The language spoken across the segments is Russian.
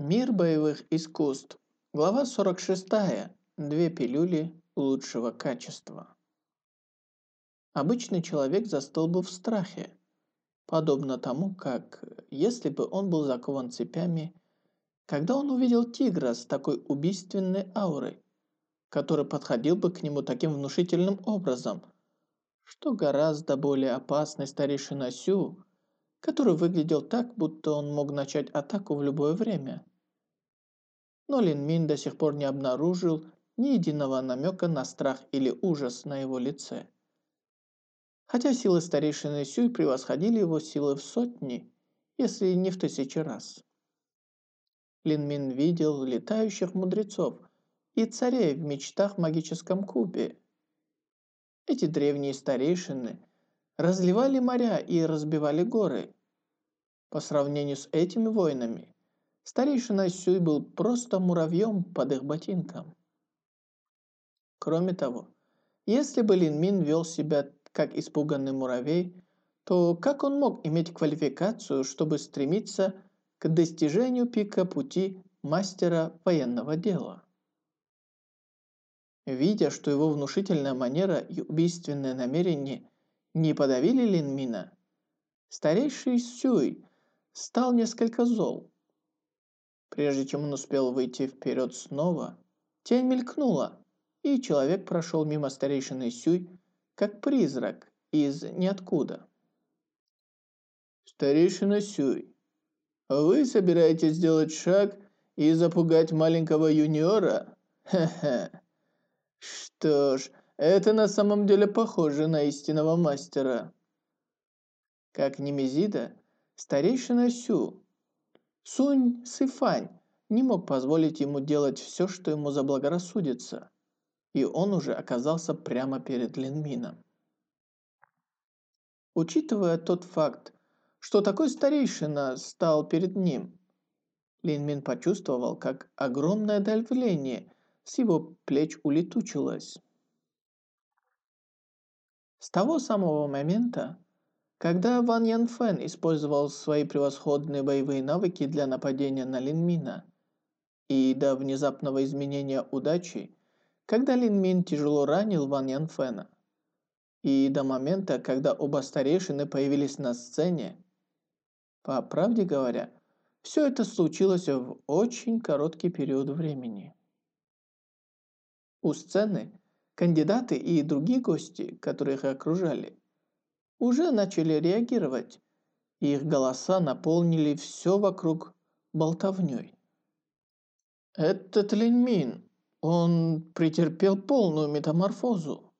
Мир боевых искусств. Глава 46. Две пилюли лучшего качества. Обычный человек застыл бы в страхе, подобно тому, как, если бы он был закован цепями, когда он увидел тигра с такой убийственной аурой, который подходил бы к нему таким внушительным образом, что гораздо более опасный старейшина Сю, который выглядел так, будто он мог начать атаку в любое время. Но Лин Мин до сих пор не обнаружил ни единого намека на страх или ужас на его лице. Хотя силы старейшины Сюй превосходили его силы в сотни, если не в тысячи раз. Лин Мин видел летающих мудрецов и царей в мечтах в магическом кубе. Эти древние старейшины разливали моря и разбивали горы. По сравнению с этими воинами, старейшина Сюй был просто муравьем под их ботинком. Кроме того, если бы Лин Мин вел себя как испуганный муравей, то как он мог иметь квалификацию, чтобы стремиться к достижению пика пути мастера военного дела? Видя, что его внушительная манера и убийственное намерение не подавили Линмина, старейший Сюй стал несколько зол. Прежде чем он успел выйти вперед снова, тень мелькнула, и человек прошел мимо старейшины Сюй, как призрак из ниоткуда. «Старейшина Сюй, вы собираетесь сделать шаг и запугать маленького юниора? Хе-хе. Что ж, это на самом деле похоже на истинного мастера». Как Немезида, старейшина Сю Сунь Сыфань не мог позволить ему делать все, что ему заблагорассудится, и он уже оказался прямо перед Линмином. Учитывая тот факт, что такой старейшина стал перед ним, Линмин почувствовал, как огромное давление с его плеч улетучилось. С того самого момента, когда Ван Ян Фэн использовал свои превосходные боевые навыки для нападения на Лин Мина, и до внезапного изменения удачи, когда Лин Мин тяжело ранил Ван Ян Фэна, и до момента, когда оба старейшины появились на сцене, по правде говоря, все это случилось в очень короткий период времени. У сцены кандидаты и другие гости, которые их окружали, уже начали реагировать. Их голоса наполнили все вокруг болтовней. Этот Линьмин, он претерпел полную метаморфозу.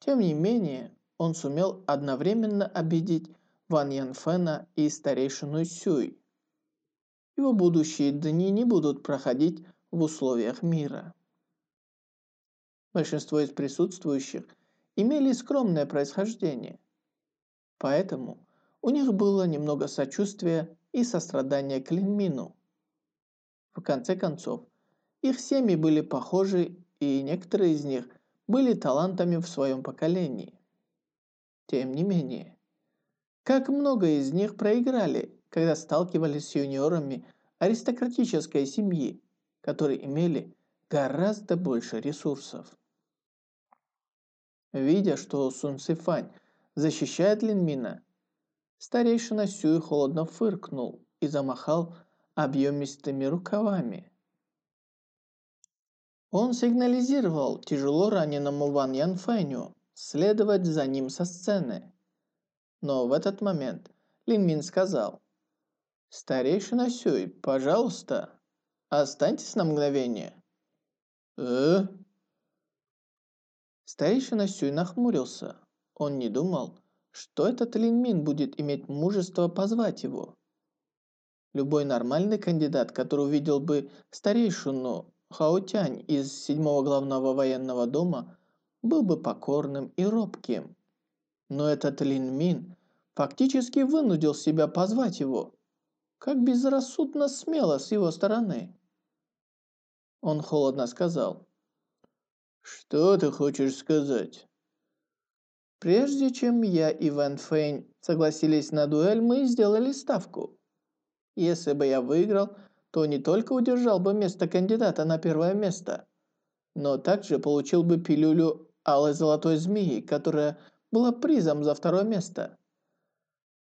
Тем не менее, он сумел одновременно обидеть Ван Янфена и старейшину Сюй. Его будущие дни не будут проходить в условиях мира. Большинство из присутствующих имели скромное происхождение. Поэтому у них было немного сочувствия и сострадания к Линмину. В конце концов, их семьи были похожи, и некоторые из них были талантами в своем поколении. Тем не менее, как много из них проиграли, когда сталкивались с юниорами аристократической семьи, которые имели гораздо больше ресурсов. Видя, что Сун Сифань защищает Линмина, старейшина Сюй холодно фыркнул и замахал объемистыми рукавами. Он сигнализировал тяжело раненому Ван Ян Фэню следовать за ним со сцены. Но в этот момент Лин Мин сказал, «Старейшина Сюй, пожалуйста, останьтесь на мгновение». «Э?» Старейшина Сюй нахмурился. Он не думал, что этот Лин Мин будет иметь мужество позвать его. Любой нормальный кандидат, который увидел бы старейшину Хаотянь из седьмого главного военного дома, был бы покорным и робким. Но этот Лин Мин фактически вынудил себя позвать его. Как безрассудно смело с его стороны. Он холодно сказал – «Что ты хочешь сказать?» «Прежде чем я и Ван Фейн согласились на дуэль, мы сделали ставку. Если бы я выиграл, то не только удержал бы место кандидата на первое место, но также получил бы пилюлю алой золотой змеи, которая была призом за второе место.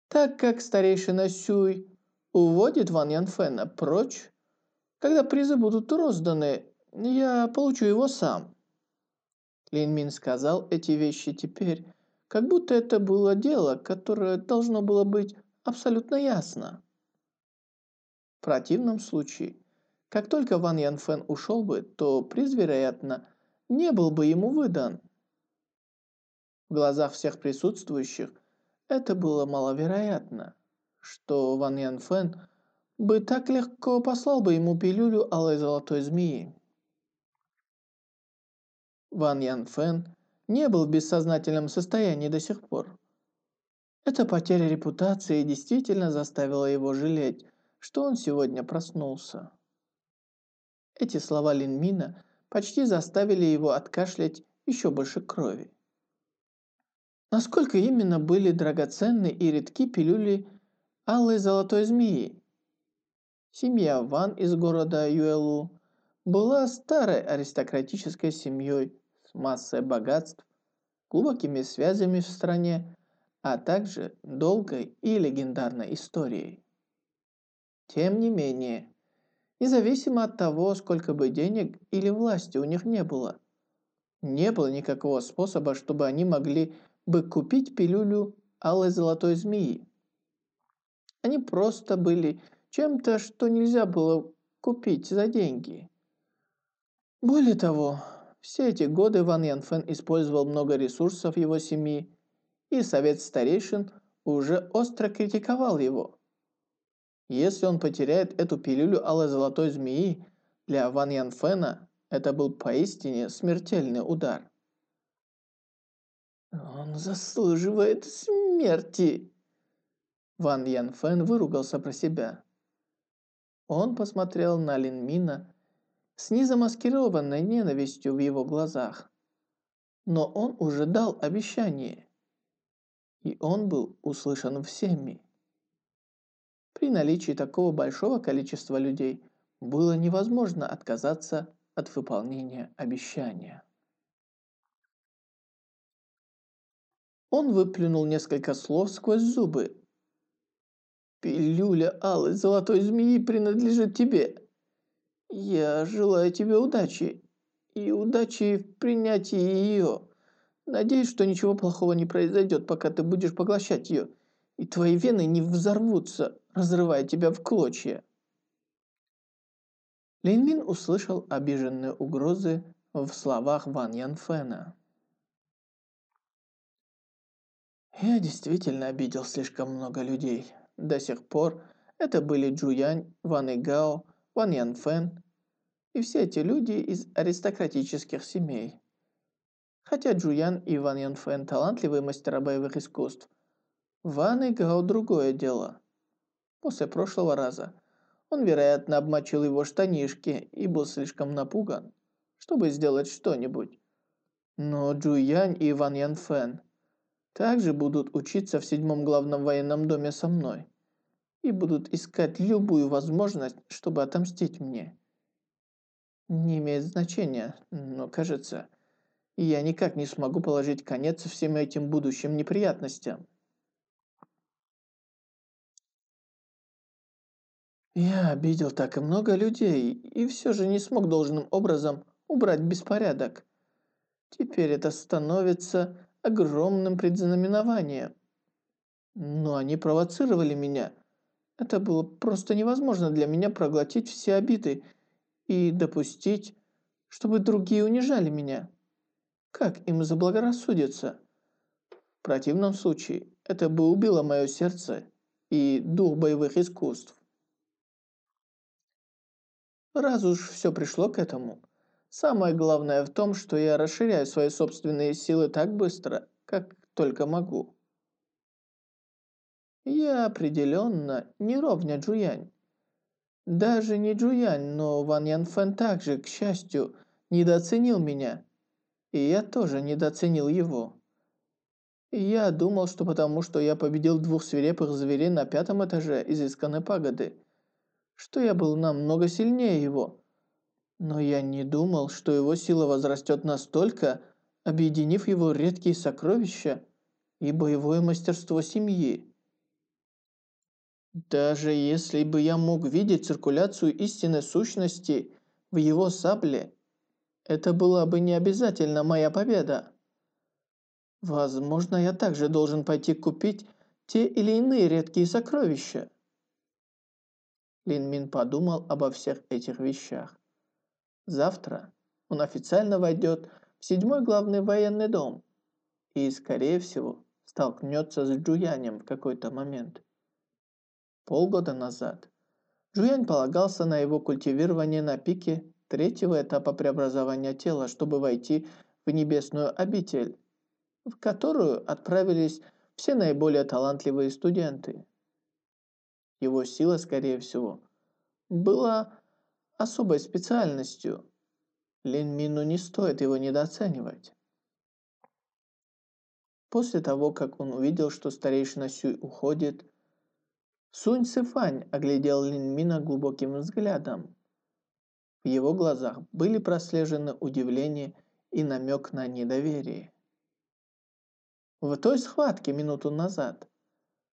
Так как старейшина Сюй уводит Ван Янфена прочь, когда призы будут розданы, я получу его сам. Лин Мин сказал эти вещи теперь, как будто это было дело, которое должно было быть абсолютно ясно. В противном случае, как только Ван Ян Фэн ушел бы, то приз, вероятно, не был бы ему выдан. В глазах всех присутствующих это было маловероятно, что Ван Ян Фэн бы так легко послал бы ему пилюлю алой золотой змеи. Ван Ян Фэн не был в бессознательном состоянии до сих пор. Эта потеря репутации действительно заставила его жалеть, что он сегодня проснулся. Эти слова Лин Мина почти заставили его откашлять еще больше крови. Насколько именно были драгоценны и редки пилюли алой золотой змеи? Семья Ван из города Юэлу была старой аристократической семьей массой богатств, глубокими связями в стране, а также долгой и легендарной историей. Тем не менее, независимо от того, сколько бы денег или власти у них не было, не было никакого способа, чтобы они могли бы купить пилюлю алой золотой змеи. Они просто были чем-то, что нельзя было купить за деньги. Более того, все эти годы Ван Янфен использовал много ресурсов его семьи, и совет старейшин уже остро критиковал его. Если он потеряет эту пилюлю алой золотой змеи, для Ван Янфена это был поистине смертельный удар. «Он заслуживает смерти!» Ван Ян Фэн выругался про себя. Он посмотрел на Лин Мина с незамаскированной ненавистью в его глазах. Но он уже дал обещание. И он был услышан всеми. При наличии такого большого количества людей было невозможно отказаться от выполнения обещания. Он выплюнул несколько слов сквозь зубы. «Пилюля алой золотой змеи принадлежит тебе. Я желаю тебе удачи. И удачи в принятии ее. Надеюсь, что ничего плохого не произойдет, пока ты будешь поглощать ее, и твои вены не взорвутся, разрывая тебя в клочья». Линмин услышал обиженные угрозы в словах Ван Янфена. Я действительно обидел слишком много людей. До сих пор это были Джуянь, Ван Игао, Ван Янфэн и все эти люди из аристократических семей. Хотя Джуян и Ван Янфэн талантливые мастера боевых искусств, Ван Игао другое дело. После прошлого раза он, вероятно, обмочил его штанишки и был слишком напуган, чтобы сделать что-нибудь. Но Джуянь и Ван Янфэн – также будут учиться в седьмом главном военном доме со мной и будут искать любую возможность, чтобы отомстить мне. Не имеет значения, но кажется, я никак не смогу положить конец всем этим будущим неприятностям. Я обидел так и много людей, и все же не смог должным образом убрать беспорядок. Теперь это становится огромным предзнаменованием. Но они провоцировали меня. Это было просто невозможно для меня проглотить все обиды и допустить, чтобы другие унижали меня. Как им заблагорассудится? В противном случае это бы убило мое сердце и дух боевых искусств. Раз уж все пришло к этому – Самое главное в том, что я расширяю свои собственные силы так быстро, как только могу. Я определенно не ровня Джуянь. Даже не Джуянь, но Ван Янфэн также, к счастью, недооценил меня. И я тоже недооценил его. Я думал, что потому что я победил двух свирепых зверей на пятом этаже изысканной пагоды, что я был намного сильнее его. Но я не думал, что его сила возрастет настолько, объединив его редкие сокровища и боевое мастерство семьи. Даже если бы я мог видеть циркуляцию истинной сущности в его сабле, это была бы не обязательно моя победа. Возможно, я также должен пойти купить те или иные редкие сокровища. Лин Мин подумал обо всех этих вещах. Завтра он официально войдет в седьмой главный военный дом и, скорее всего, столкнется с Джуянем в какой-то момент. Полгода назад Джуянь полагался на его культивирование на пике третьего этапа преобразования тела, чтобы войти в небесную обитель, в которую отправились все наиболее талантливые студенты. Его сила, скорее всего, была особой специальностью. Лин Мину не стоит его недооценивать. После того, как он увидел, что старейшина Сюй уходит, Сунь Сифань оглядел Лин Мина глубоким взглядом. В его глазах были прослежены удивление и намек на недоверие. В той схватке минуту назад,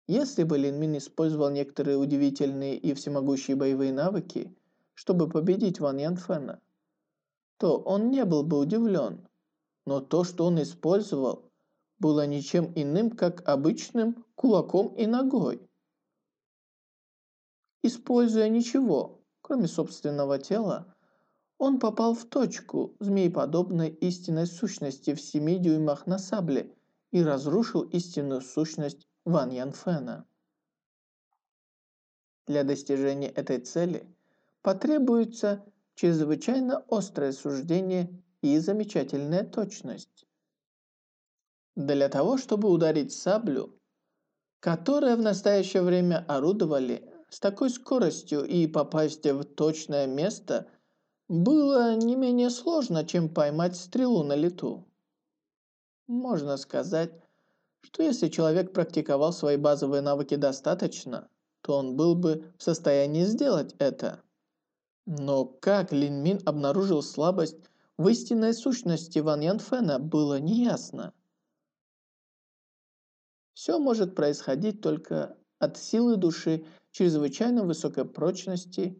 если бы Лин Мин использовал некоторые удивительные и всемогущие боевые навыки, чтобы победить Ван Янфена, то он не был бы удивлен. Но то, что он использовал, было ничем иным, как обычным кулаком и ногой. Используя ничего, кроме собственного тела, он попал в точку змееподобной истинной сущности в семи дюймах на сабле и разрушил истинную сущность Ван Янфена. Для достижения этой цели потребуется чрезвычайно острое суждение и замечательная точность. Для того, чтобы ударить саблю, которая в настоящее время орудовали с такой скоростью и попасть в точное место, было не менее сложно, чем поймать стрелу на лету. Можно сказать, что если человек практиковал свои базовые навыки достаточно, то он был бы в состоянии сделать это. Но как Лин Мин обнаружил слабость в истинной сущности Ван Ян Фэна, было неясно. Все может происходить только от силы души чрезвычайно высокой прочности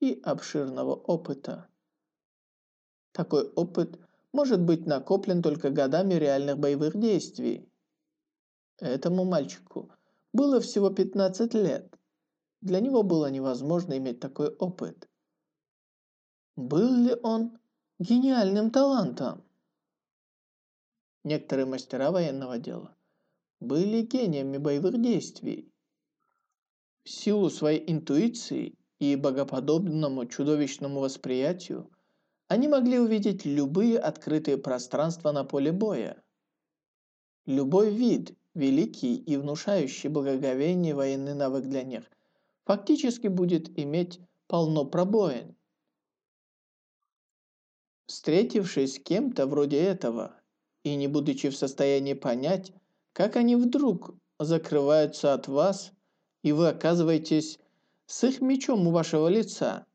и обширного опыта. Такой опыт может быть накоплен только годами реальных боевых действий. Этому мальчику было всего 15 лет. Для него было невозможно иметь такой опыт. Был ли он гениальным талантом? Некоторые мастера военного дела были гениями боевых действий. Силу своей интуиции и богоподобному чудовищному восприятию они могли увидеть любые открытые пространства на поле боя. Любой вид, великий и внушающий благоговение военный навык для них, фактически будет иметь полно пробоин. Встретившись с кем-то вроде этого и не будучи в состоянии понять, как они вдруг закрываются от вас, и вы оказываетесь с их мечом у вашего лица,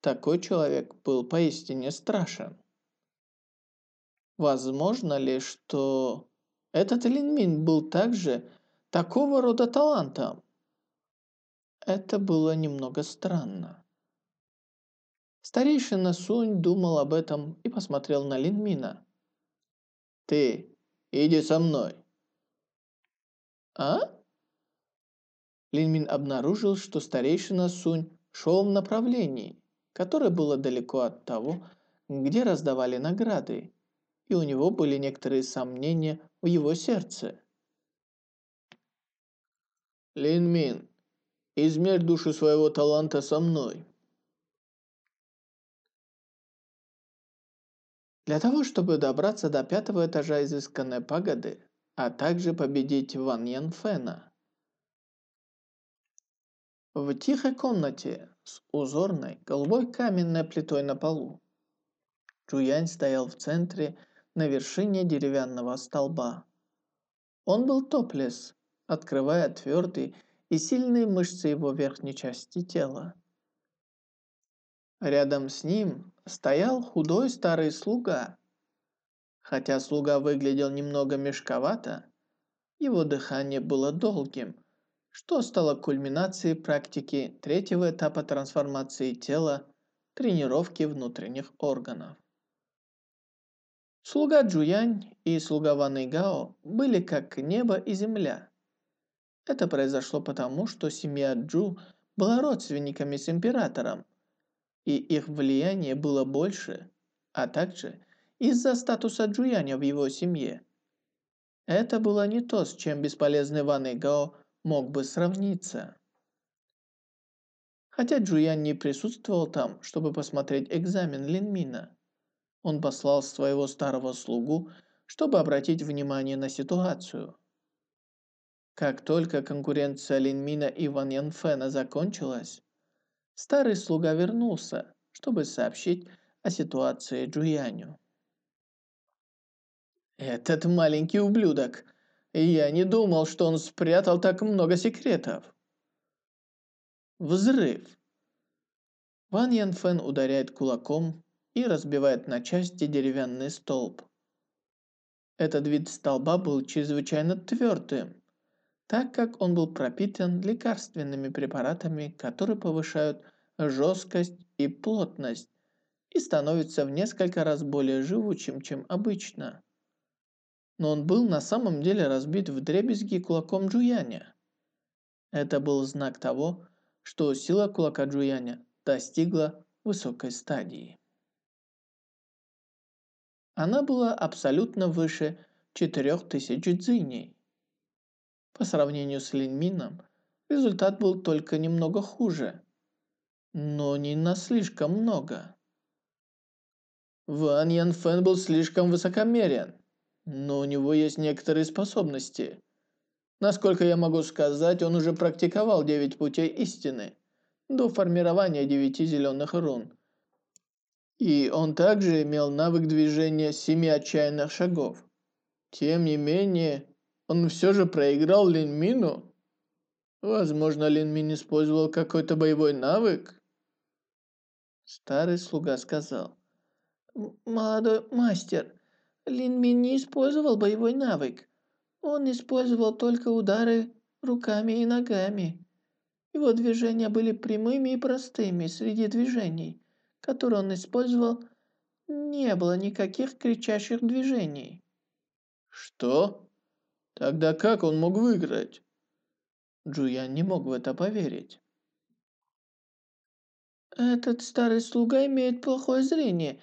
такой человек был поистине страшен. Возможно ли, что этот Линмин был также такого рода талантом? Это было немного странно. Старейшина Сунь думал об этом и посмотрел на Линмина. «Ты, иди со мной!» «А?» Линмин обнаружил, что старейшина Сунь шел в направлении, которое было далеко от того, где раздавали награды, и у него были некоторые сомнения в его сердце. «Лин Мин, измерь душу своего таланта со мной». Для того, чтобы добраться до пятого этажа изысканной пагоды, а также победить Ван Ян Фэна. В тихой комнате с узорной голубой каменной плитой на полу. Джуянь стоял в центре на вершине деревянного столба. Он был топлес, открывая твердые и сильные мышцы его верхней части тела. Рядом с ним стоял худой старый слуга. Хотя слуга выглядел немного мешковато, его дыхание было долгим, что стало кульминацией практики третьего этапа трансформации тела тренировки внутренних органов. Слуга Джуянь и слуга Ван Игао были как небо и земля. Это произошло потому, что семья Джу была родственниками с императором, и их влияние было больше, а также из-за статуса Джуяня в его семье. Это было не то, с чем бесполезный Ван Игао мог бы сравниться. Хотя Джуян не присутствовал там, чтобы посмотреть экзамен Линмина, он послал своего старого слугу, чтобы обратить внимание на ситуацию. Как только конкуренция Линмина и Ван Янфена закончилась, старый слуга вернулся, чтобы сообщить о ситуации Джуяню. «Этот маленький ублюдок! Я не думал, что он спрятал так много секретов!» Взрыв. Ван Янфен ударяет кулаком и разбивает на части деревянный столб. Этот вид столба был чрезвычайно твердым, так как он был пропитан лекарственными препаратами, которые повышают жесткость и плотность и становятся в несколько раз более живучим, чем обычно. Но он был на самом деле разбит в дребезги кулаком Джуяня. Это был знак того, что сила кулака Джуяня достигла высокой стадии. Она была абсолютно выше 4000 дзиней. По сравнению с Линмином, результат был только немного хуже, но не на слишком много. Ван Ян Фэн был слишком высокомерен, но у него есть некоторые способности. Насколько я могу сказать, он уже практиковал девять путей истины до формирования девяти зеленых рун – и он также имел навык движения семи отчаянных шагов. Тем не менее, он все же проиграл Линмину. Возможно, Линмин использовал какой-то боевой навык? Старый слуга сказал. «Молодой мастер, Линмин не использовал боевой навык. Он использовал только удары руками и ногами. Его движения были прямыми и простыми среди движений который он использовал, не было никаких кричащих движений. Что? Тогда как он мог выиграть? Джуян не мог в это поверить. Этот старый слуга имеет плохое зрение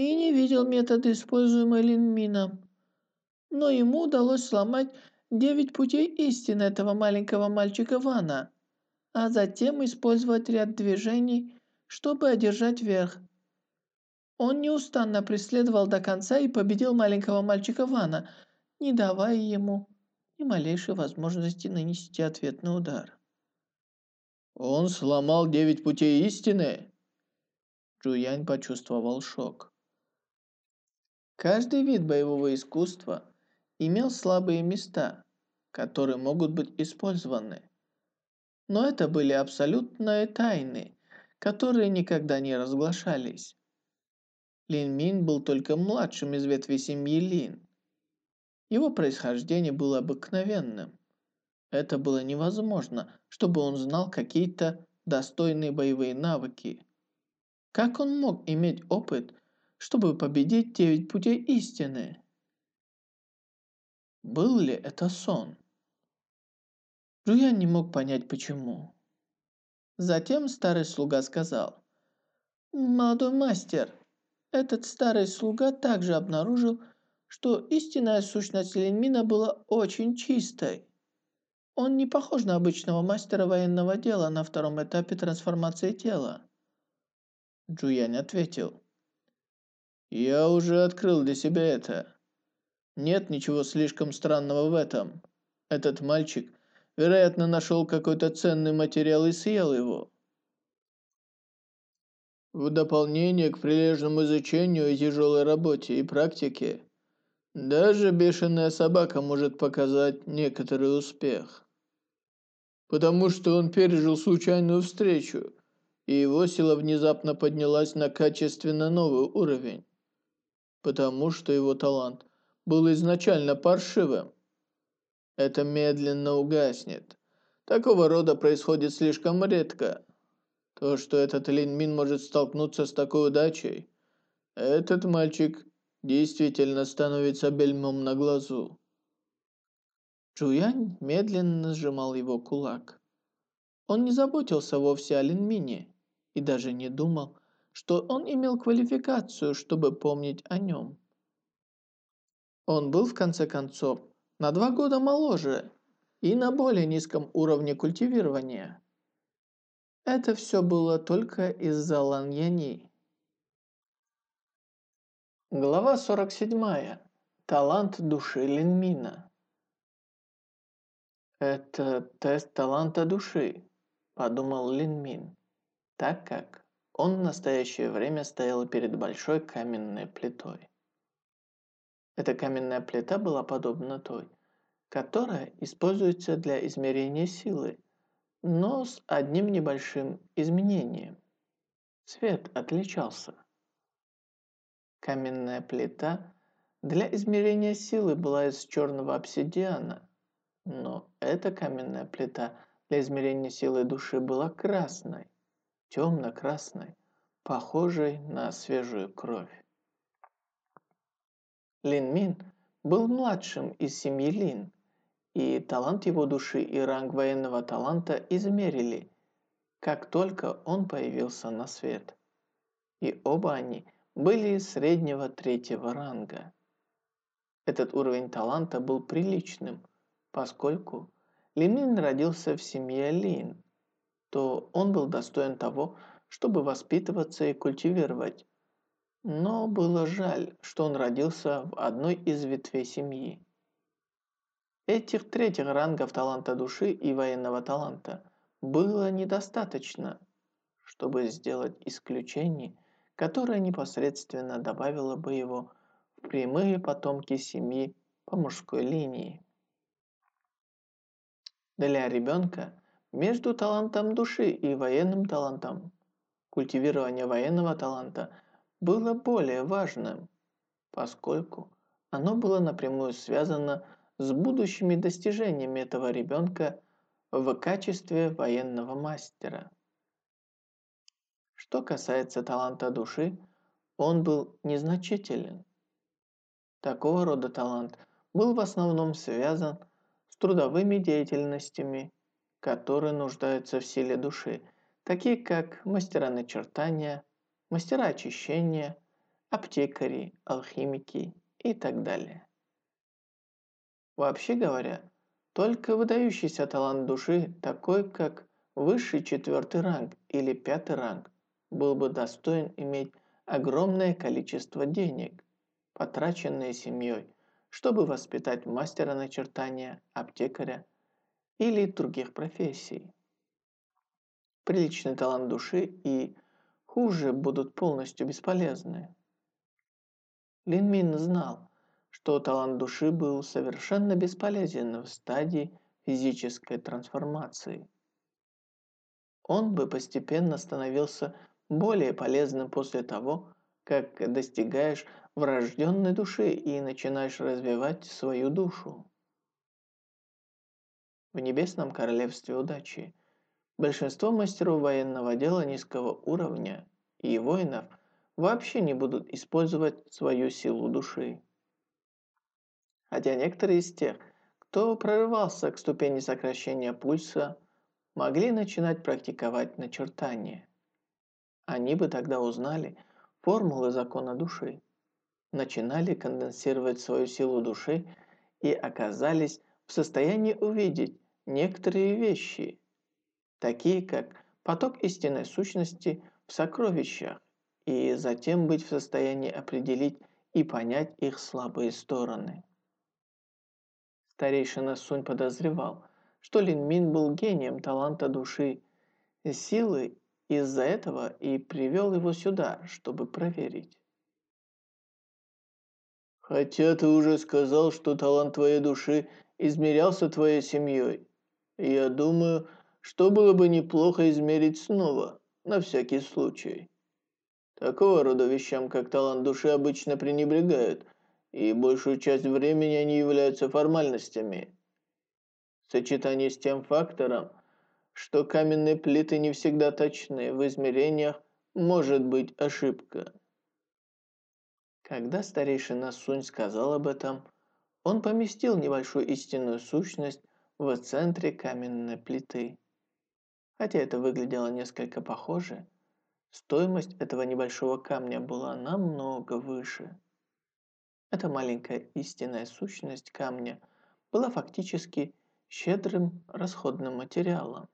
и не видел методы, используемые Линмином. Но ему удалось сломать девять путей истины этого маленького мальчика Вана, а затем использовать ряд движений, чтобы одержать верх. Он неустанно преследовал до конца и победил маленького мальчика Вана, не давая ему ни малейшей возможности нанести ответный удар. «Он сломал девять путей истины?» Джуянь почувствовал шок. Каждый вид боевого искусства имел слабые места, которые могут быть использованы. Но это были абсолютные тайны, которые никогда не разглашались. Лин Мин был только младшим из ветви семьи Лин. Его происхождение было обыкновенным. Это было невозможно, чтобы он знал какие-то достойные боевые навыки. Как он мог иметь опыт, чтобы победить девять путей истины? Был ли это сон? Жуян не мог понять почему. Затем старый слуга сказал, «Молодой мастер, этот старый слуга также обнаружил, что истинная сущность Ленмина была очень чистой. Он не похож на обычного мастера военного дела на втором этапе трансформации тела». Джуянь ответил, «Я уже открыл для себя это. Нет ничего слишком странного в этом. Этот мальчик Вероятно, нашел какой-то ценный материал и съел его. В дополнение к прилежному изучению и тяжелой работе и практике, даже бешеная собака может показать некоторый успех. Потому что он пережил случайную встречу и его сила внезапно поднялась на качественно новый уровень, потому что его талант был изначально паршивым. Это медленно угаснет. Такого рода происходит слишком редко. То, что этот Лин Мин может столкнуться с такой удачей, этот мальчик действительно становится бельмом на глазу. Чуянь медленно сжимал его кулак. Он не заботился вовсе о Линмине и даже не думал, что он имел квалификацию, чтобы помнить о нем. Он был, в конце концов, на два года моложе и на более низком уровне культивирования. Это все было только из-за Ланьяни. Глава 47. Талант души Линмина. «Это тест таланта души», – подумал Лин Мин, так как он в настоящее время стоял перед большой каменной плитой. Эта каменная плита была подобна той, которая используется для измерения силы, но с одним небольшим изменением. Цвет отличался. Каменная плита для измерения силы была из черного обсидиана, но эта каменная плита для измерения силы души была красной, темно-красной, похожей на свежую кровь. Лин Мин был младшим из семьи Лин, и талант его души и ранг военного таланта измерили, как только он появился на свет. И оба они были среднего третьего ранга. Этот уровень таланта был приличным, Поскольку Лимин родился в семье Лин, то он был достоин того, чтобы воспитываться и культивировать. Но было жаль, что он родился в одной из ветвей семьи. Этих третьих рангов таланта души и военного таланта было недостаточно, чтобы сделать исключение, которое непосредственно добавило бы его в прямые потомки семьи по мужской линии. Для ребенка между талантом души и военным талантом культивирование военного таланта было более важным, поскольку оно было напрямую связано с будущими достижениями этого ребенка в качестве военного мастера. Что касается таланта души, он был незначителен. Такого рода талант был в основном связан трудовыми деятельностями, которые нуждаются в силе души, такие как мастера начертания, мастера очищения, аптекари, алхимики и так далее. Вообще говоря, только выдающийся талант души, такой как высший четвертый ранг или пятый ранг, был бы достоин иметь огромное количество денег, потраченные семьей чтобы воспитать мастера начертания, аптекаря или других профессий. Приличный талант души и хуже будут полностью бесполезны. Лин Мин знал, что талант души был совершенно бесполезен в стадии физической трансформации. Он бы постепенно становился более полезным после того, как достигаешь врожденной души и начинаешь развивать свою душу. В Небесном Королевстве Удачи большинство мастеров военного дела низкого уровня и воинов вообще не будут использовать свою силу души. Хотя некоторые из тех, кто прорывался к ступени сокращения пульса, могли начинать практиковать начертание. Они бы тогда узнали формулы закона души начинали конденсировать свою силу души и оказались в состоянии увидеть некоторые вещи, такие как поток истинной сущности в сокровищах, и затем быть в состоянии определить и понять их слабые стороны. Старейшина Сунь подозревал, что Лин Мин был гением таланта души, силы из-за этого и привел его сюда, чтобы проверить. Хотя ты уже сказал, что талант твоей души измерялся твоей семьей. Я думаю, что было бы неплохо измерить снова, на всякий случай. Такого рода вещам, как талант души, обычно пренебрегают, и большую часть времени они являются формальностями. В сочетании с тем фактором, что каменные плиты не всегда точны, в измерениях может быть ошибка. Когда старейшина Сунь сказал об этом, он поместил небольшую истинную сущность в центре каменной плиты. Хотя это выглядело несколько похоже, стоимость этого небольшого камня была намного выше. Эта маленькая истинная сущность камня была фактически щедрым расходным материалом.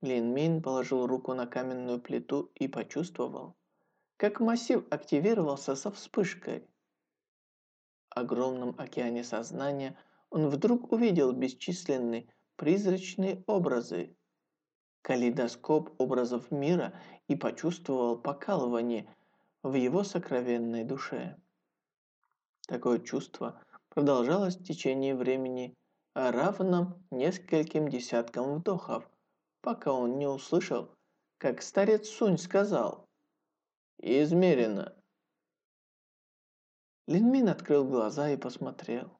Лин Мин положил руку на каменную плиту и почувствовал, как массив активировался со вспышкой. Огромном океане сознания он вдруг увидел бесчисленные призрачные образы, калейдоскоп образов мира и почувствовал покалывание в его сокровенной душе. Такое чувство продолжалось в течение времени, равном нескольким десяткам вдохов, пока он не услышал, как старец Сунь сказал «Измерено». Линмин открыл глаза и посмотрел.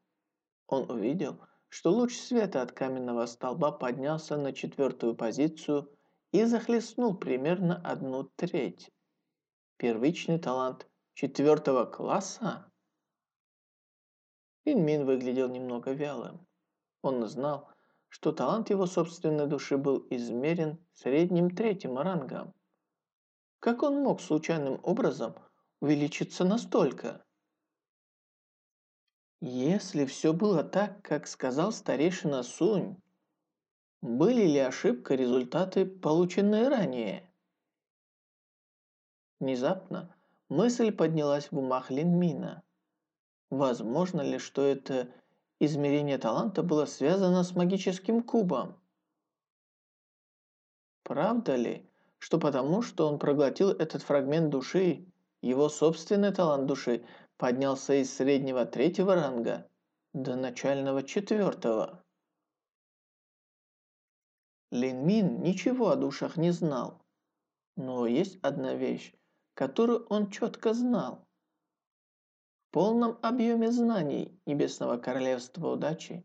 Он увидел, что луч света от каменного столба поднялся на четвертую позицию и захлестнул примерно одну треть. Первичный талант четвертого класса? Линмин выглядел немного вялым. Он знал, что талант его собственной души был измерен средним третьим рангом. Как он мог случайным образом увеличиться настолько? Если все было так, как сказал старейшина Сунь, были ли ошибка результаты, полученные ранее? Внезапно мысль поднялась в умах Линмина. Возможно ли, что это измерение таланта было связано с магическим кубом? Правда ли, что потому, что он проглотил этот фрагмент души, его собственный талант души поднялся из среднего третьего ранга до начального четвертого. Лин Мин ничего о душах не знал, но есть одна вещь, которую он четко знал. В полном объеме знаний Небесного Королевства Удачи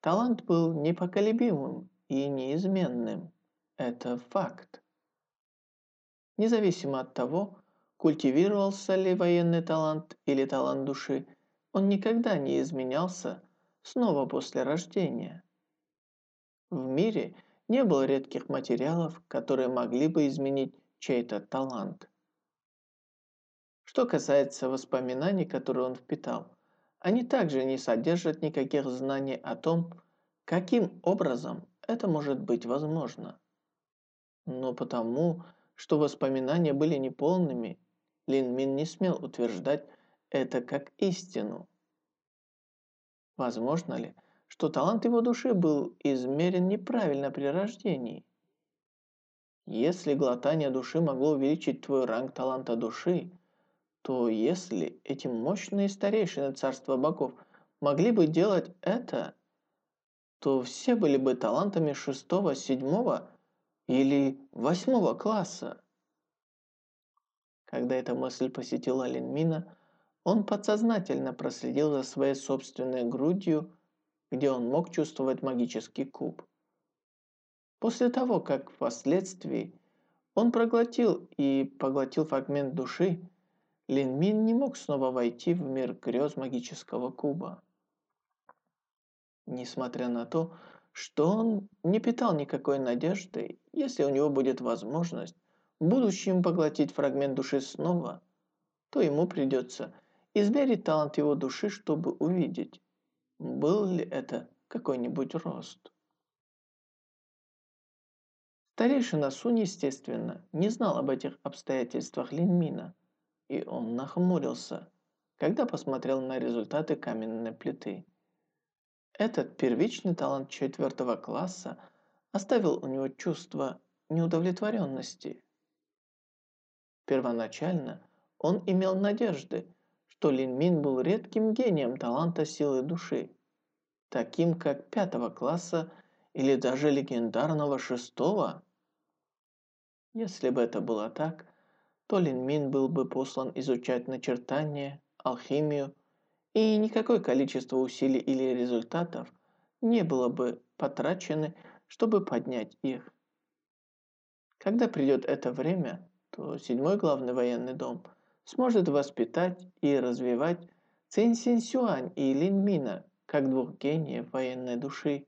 талант был непоколебимым и неизменным. Это факт. Независимо от того, культивировался ли военный талант или талант души, он никогда не изменялся снова после рождения. В мире не было редких материалов, которые могли бы изменить чей-то талант. Что касается воспоминаний, которые он впитал, они также не содержат никаких знаний о том, каким образом это может быть возможно. Но потому, что воспоминания были неполными, Лин Мин не смел утверждать это как истину. Возможно ли, что талант его души был измерен неправильно при рождении? Если глотание души могло увеличить твой ранг таланта души, то если эти мощные старейшины царства богов могли бы делать это, то все были бы талантами шестого, седьмого или восьмого класса. Когда эта мысль посетила Линмина, он подсознательно проследил за своей собственной грудью, где он мог чувствовать магический куб. После того, как впоследствии он проглотил и поглотил фрагмент души, Линмин не мог снова войти в мир грез магического куба. Несмотря на то, что он не питал никакой надежды, если у него будет возможность будущем поглотить фрагмент души снова, то ему придется измерить талант его души, чтобы увидеть, был ли это какой-нибудь рост. Старейшина Сунь, естественно, не знал об этих обстоятельствах Линмина, и он нахмурился, когда посмотрел на результаты каменной плиты. Этот первичный талант четвертого класса оставил у него чувство неудовлетворенности. Первоначально он имел надежды, что Лин Мин был редким гением таланта силы души, таким как пятого класса или даже легендарного шестого. Если бы это было так, то Лин Мин был бы послан изучать начертание, алхимию, и никакое количество усилий или результатов не было бы потрачено, чтобы поднять их. Когда придет это время, то седьмой главный военный дом сможет воспитать и развивать Цин Син Сюань и Лин Мина как двух гениев военной души,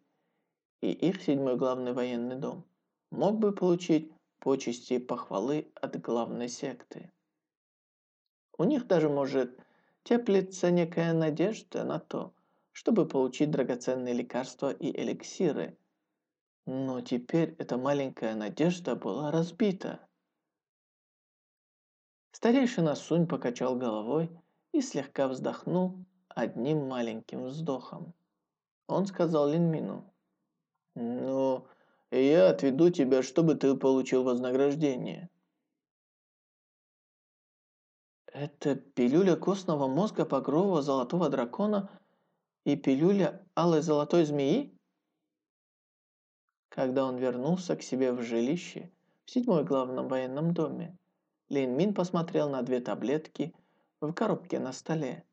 и их седьмой главный военный дом мог бы получить почести и похвалы от главной секты. У них даже может теплится некая надежда на то, чтобы получить драгоценные лекарства и эликсиры. Но теперь эта маленькая надежда была разбита. Старейшина Сунь покачал головой и слегка вздохнул одним маленьким вздохом. Он сказал Линмину, «Ну, я отведу тебя, чтобы ты получил вознаграждение». Это пилюля костного мозга багрового золотого дракона и пилюля алой золотой змеи? Когда он вернулся к себе в жилище в седьмой главном военном доме, Лин Мин посмотрел на две таблетки в коробке на столе.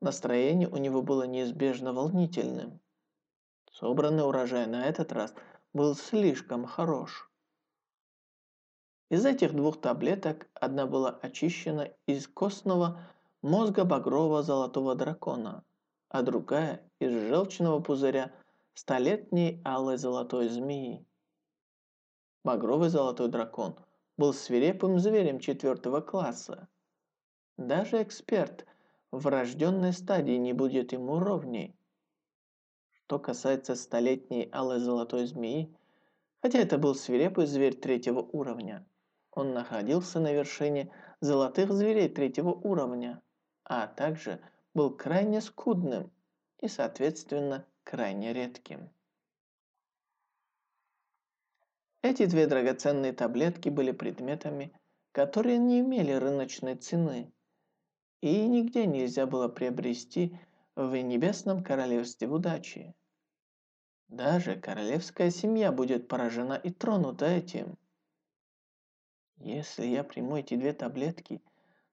Настроение у него было неизбежно волнительным. Собранный урожай на этот раз был слишком хорош. Из этих двух таблеток одна была очищена из костного мозга багрового золотого дракона, а другая из желчного пузыря столетней алой золотой змеи. Багровый золотой дракон был свирепым зверем четвертого класса. Даже эксперт в рожденной стадии не будет ему ровней. Что касается столетней алой золотой змеи, хотя это был свирепый зверь третьего уровня, он находился на вершине золотых зверей третьего уровня, а также был крайне скудным и, соответственно, крайне редким. Эти две драгоценные таблетки были предметами, которые не имели рыночной цены, и нигде нельзя было приобрести в небесном королевстве удачи. Даже королевская семья будет поражена и тронута этим. Если я приму эти две таблетки,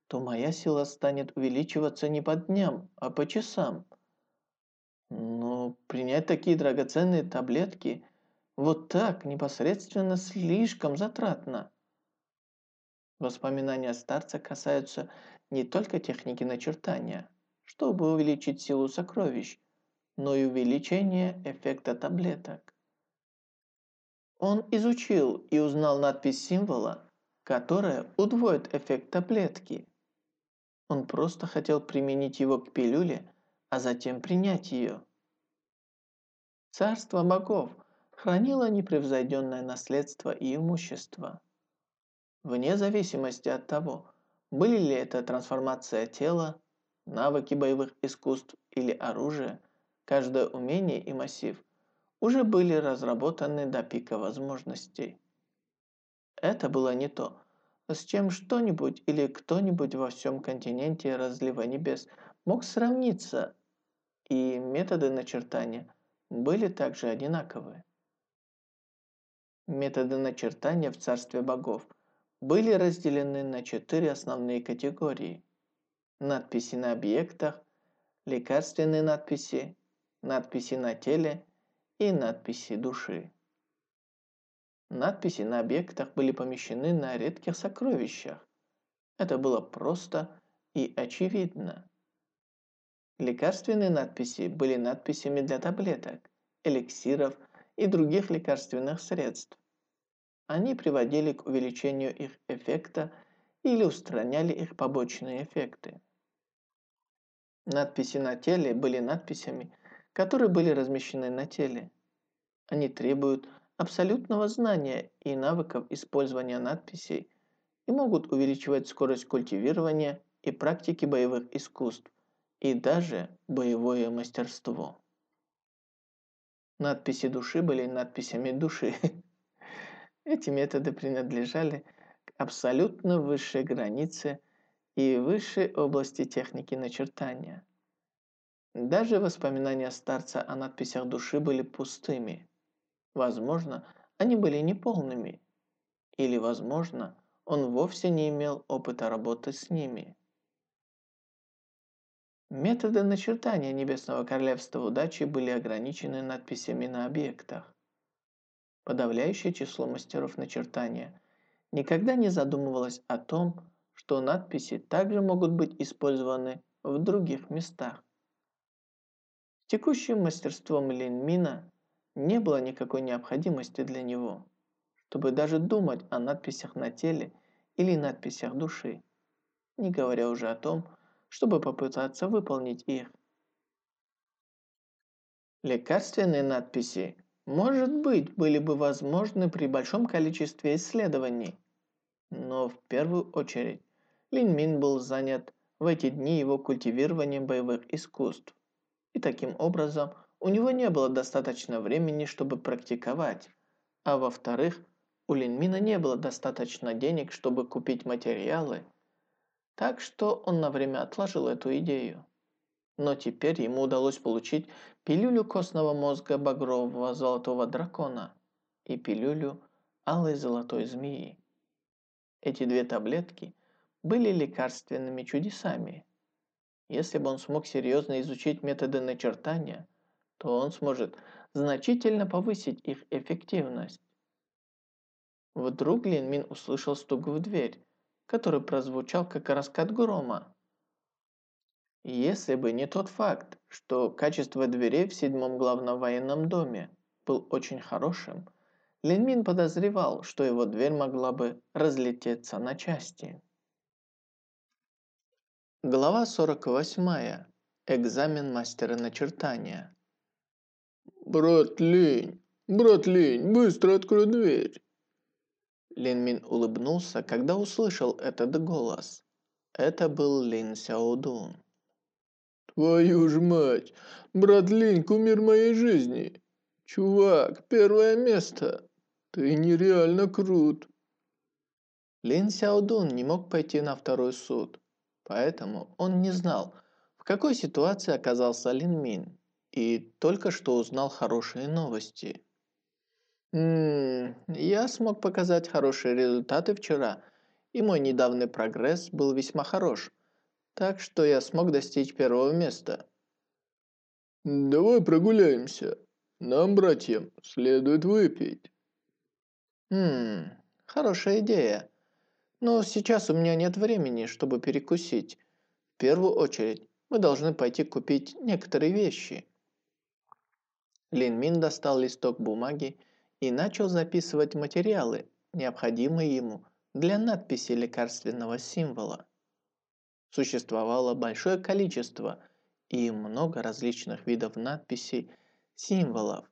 то моя сила станет увеличиваться не по дням, а по часам. Но принять такие драгоценные таблетки вот так непосредственно слишком затратно. Воспоминания старца касаются не только техники начертания, чтобы увеличить силу сокровищ, но и увеличения эффекта таблеток. Он изучил и узнал надпись символа, которая удвоит эффект таблетки. Он просто хотел применить его к пилюле, а затем принять ее. Царство богов хранило непревзойденное наследство и имущество. Вне зависимости от того, были ли это трансформация тела, навыки боевых искусств или оружие, каждое умение и массив уже были разработаны до пика возможностей. Это было не то, с чем что-нибудь или кто-нибудь во всем континенте разлива небес мог сравниться, и методы начертания были также одинаковы. Методы начертания в царстве богов были разделены на четыре основные категории. Надписи на объектах, лекарственные надписи, надписи на теле и надписи души. Надписи на объектах были помещены на редких сокровищах. Это было просто и очевидно. Лекарственные надписи были надписями для таблеток, эликсиров и других лекарственных средств. Они приводили к увеличению их эффекта или устраняли их побочные эффекты. Надписи на теле были надписями, которые были размещены на теле. Они требуют абсолютного знания и навыков использования надписей и могут увеличивать скорость культивирования и практики боевых искусств, и даже боевое мастерство. Надписи души были надписями души. Эти методы принадлежали к абсолютно высшей границе и высшей области техники начертания. Даже воспоминания старца о надписях души были пустыми – Возможно, они были неполными. Или, возможно, он вовсе не имел опыта работы с ними. Методы начертания Небесного Королевства удачи были ограничены надписями на объектах. Подавляющее число мастеров начертания никогда не задумывалось о том, что надписи также могут быть использованы в других местах. Текущим мастерством Линмина не было никакой необходимости для него, чтобы даже думать о надписях на теле или надписях души, не говоря уже о том, чтобы попытаться выполнить их. Лекарственные надписи, может быть, были бы возможны при большом количестве исследований, но в первую очередь Лин Мин был занят в эти дни его культивированием боевых искусств, и таким образом у него не было достаточно времени, чтобы практиковать, а во-вторых, у Линмина не было достаточно денег, чтобы купить материалы, так что он на время отложил эту идею. Но теперь ему удалось получить пилюлю костного мозга багрового золотого дракона и пилюлю алой золотой змеи. Эти две таблетки были лекарственными чудесами. Если бы он смог серьезно изучить методы начертания, то он сможет значительно повысить их эффективность. Вдруг Лин Мин услышал стук в дверь, который прозвучал как раскат грома. Если бы не тот факт, что качество дверей в седьмом главном военном доме был очень хорошим, Лин Мин подозревал, что его дверь могла бы разлететься на части. Глава 48. Экзамен мастера начертания. «Брат Лень, брат Лень, быстро открой дверь!» Лин Мин улыбнулся, когда услышал этот голос. Это был Лин Сяодун. «Твою ж мать! Брат Линь, кумир моей жизни! Чувак, первое место! Ты нереально крут!» Лин Сяодун не мог пойти на второй суд, поэтому он не знал, в какой ситуации оказался Лин Мин, и только что узнал хорошие новости. Ммм, я смог показать хорошие результаты вчера, и мой недавний прогресс был весьма хорош, так что я смог достичь первого места. «Давай прогуляемся. Нам, братьям, следует выпить». Ммм, хорошая идея. Но сейчас у меня нет времени, чтобы перекусить. В первую очередь, мы должны пойти купить некоторые вещи. Лин Мин достал листок бумаги и начал записывать материалы, необходимые ему для надписи лекарственного символа. Существовало большое количество и много различных видов надписей, символов,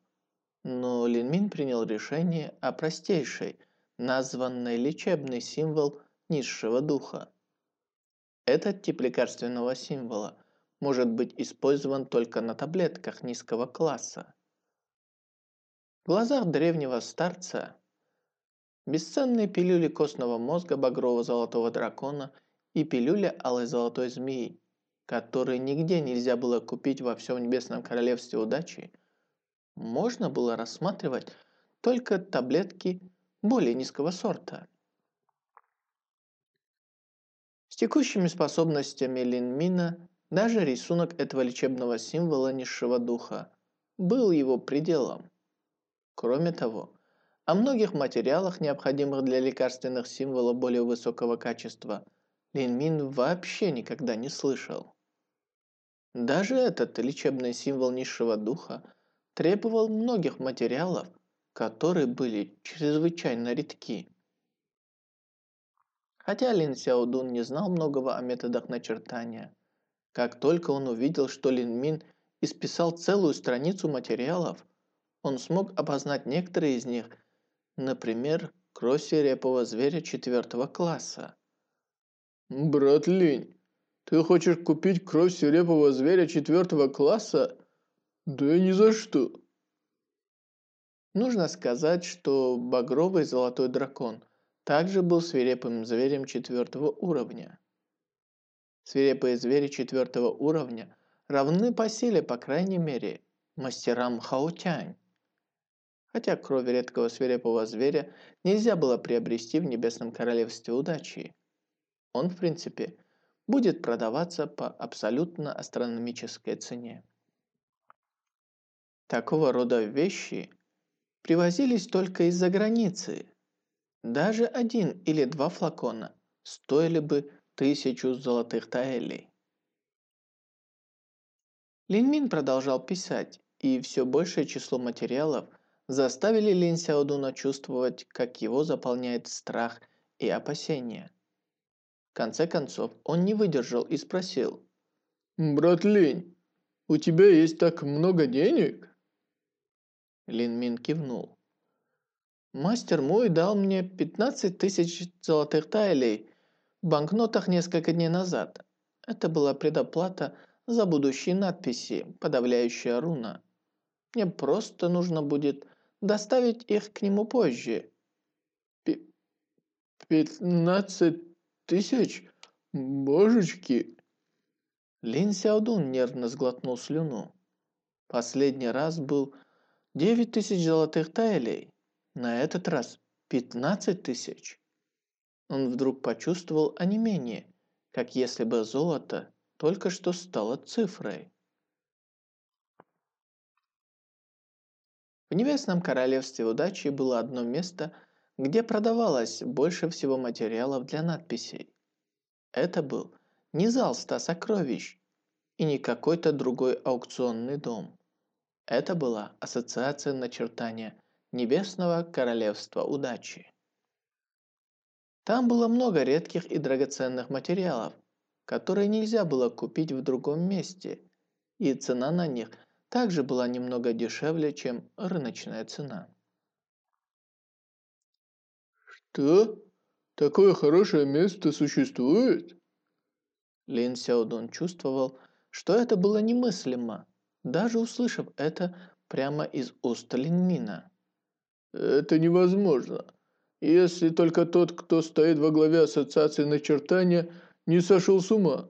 но Линмин принял решение о простейшей, названной лечебный символ низшего духа. Этот тип лекарственного символа может быть использован только на таблетках низкого класса. В глазах древнего старца бесценные пилюли костного мозга багрово-золотого дракона и пилюля алой золотой змеи, которые нигде нельзя было купить во всем небесном королевстве удачи, можно было рассматривать только таблетки более низкого сорта. С текущими способностями Линмина даже рисунок этого лечебного символа низшего духа был его пределом. Кроме того, о многих материалах, необходимых для лекарственных символов более высокого качества, Лин Мин вообще никогда не слышал. Даже этот лечебный символ низшего духа требовал многих материалов, которые были чрезвычайно редки. Хотя Лин Сяодун не знал многого о методах начертания, как только он увидел, что Лин Мин исписал целую страницу материалов, он смог опознать некоторые из них, например, кровь свирепого зверя четвертого класса. «Брат Линь, ты хочешь купить кровь свирепого зверя четвертого класса? Да ни за что!» Нужно сказать, что багровый золотой дракон также был свирепым зверем четвертого уровня. Свирепые звери четвертого уровня равны по силе, по крайней мере, мастерам Хаотянь. хотя кровь редкого свирепого зверя нельзя было приобрести в Небесном Королевстве Удачи. Он, в принципе, будет продаваться по абсолютно астрономической цене. Такого рода вещи привозились только из-за границы. Даже один или два флакона стоили бы тысячу золотых таэлей. Линмин продолжал писать, и все большее число материалов заставили Лин Сяодуна чувствовать, как его заполняет страх и опасение. В конце концов, он не выдержал и спросил. «Брат Линь, у тебя есть так много денег?» Лин Мин кивнул. «Мастер мой дал мне 15 тысяч золотых тайлей в банкнотах несколько дней назад. Это была предоплата за будущие надписи, подавляющая руна. Мне просто нужно будет доставить их к нему позже». «Пятнадцать тысяч? Божечки!» Лин Сяодун нервно сглотнул слюну. Последний раз был Девять тысяч золотых тайлей. На этот раз пятнадцать тысяч. Он вдруг почувствовал онемение, как если бы золото только что стало цифрой. В Небесном Королевстве Удачи было одно место, где продавалось больше всего материалов для надписей. Это был не зал ста сокровищ и не какой-то другой аукционный дом. Это была ассоциация начертания Небесного Королевства Удачи. Там было много редких и драгоценных материалов, которые нельзя было купить в другом месте, и цена на них также была немного дешевле, чем рыночная цена. «Что? Такое хорошее место существует?» Лин Сяодун чувствовал, что это было немыслимо, даже услышав это прямо из уст Линмина. «Это невозможно. Если только тот, кто стоит во главе ассоциации начертания, не сошел с ума.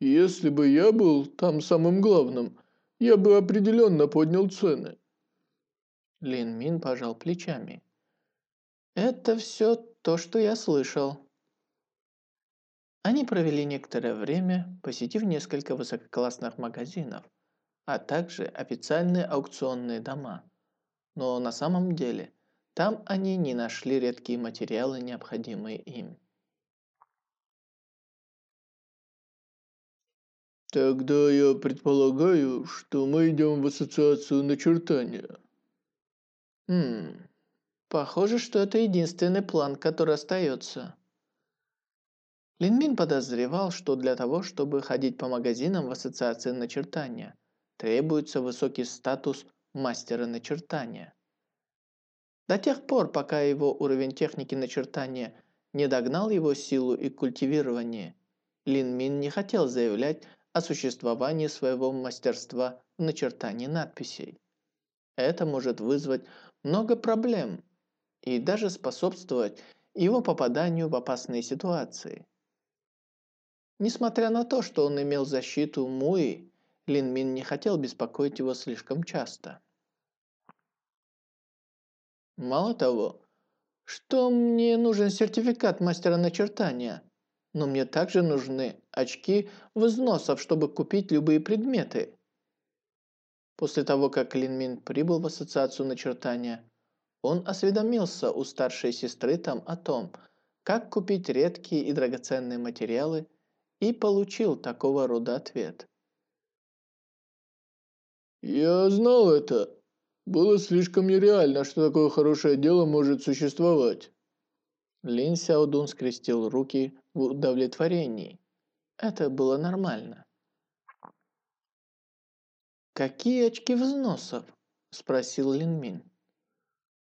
Если бы я был там самым главным, я бы определенно поднял цены». Лин Мин пожал плечами. «Это все то, что я слышал». Они провели некоторое время, посетив несколько высококлассных магазинов – а также официальные аукционные дома. Но на самом деле там они не нашли редкие материалы, необходимые им. Тогда я предполагаю, что мы идем в ассоциацию начертания. Хм, похоже, что это единственный план, который остается. Линмин подозревал, что для того, чтобы ходить по магазинам в ассоциации начертания – требуется высокий статус мастера начертания. До тех пор, пока его уровень техники начертания не догнал его силу и культивирование, Лин Мин не хотел заявлять о существовании своего мастерства в начертании надписей. Это может вызвать много проблем и даже способствовать его попаданию в опасные ситуации. Несмотря на то, что он имел защиту Муи Лин Мин не хотел беспокоить его слишком часто. Мало того, что мне нужен сертификат мастера начертания, но мне также нужны очки взносов, чтобы купить любые предметы. После того, как Лин Мин прибыл в ассоциацию начертания, он осведомился у старшей сестры там о том, как купить редкие и драгоценные материалы и получил такого рода ответ. «Я знал это. Было слишком нереально, что такое хорошее дело может существовать». Лин Сяодун скрестил руки в удовлетворении. Это было нормально. «Какие очки взносов?» – спросил Лин Мин.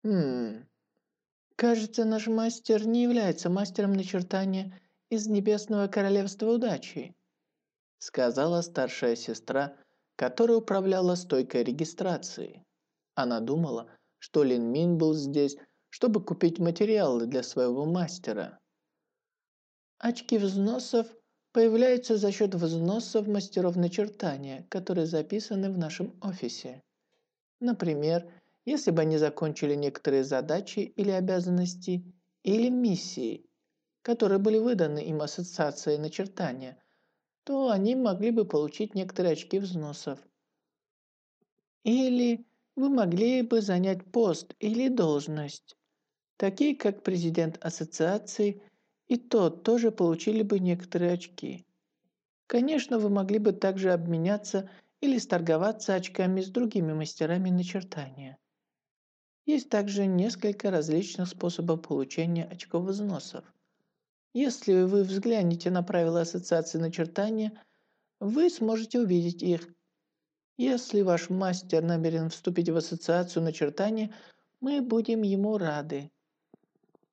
«Хм... Кажется, наш мастер не является мастером начертания из Небесного Королевства Удачи», – сказала старшая сестра – которая управляла стойкой регистрации. Она думала, что Лин Мин был здесь, чтобы купить материалы для своего мастера. Очки взносов появляются за счет взносов мастеров начертания, которые записаны в нашем офисе. Например, если бы они закончили некоторые задачи или обязанности, или миссии, которые были выданы им ассоциацией начертания, то они могли бы получить некоторые очки взносов. Или вы могли бы занять пост или должность, такие как президент ассоциации, и тот тоже получили бы некоторые очки. Конечно, вы могли бы также обменяться или сторговаться очками с другими мастерами начертания. Есть также несколько различных способов получения очков взносов. Если вы взглянете на правила ассоциации начертания, вы сможете увидеть их. Если ваш мастер намерен вступить в ассоциацию начертания, мы будем ему рады.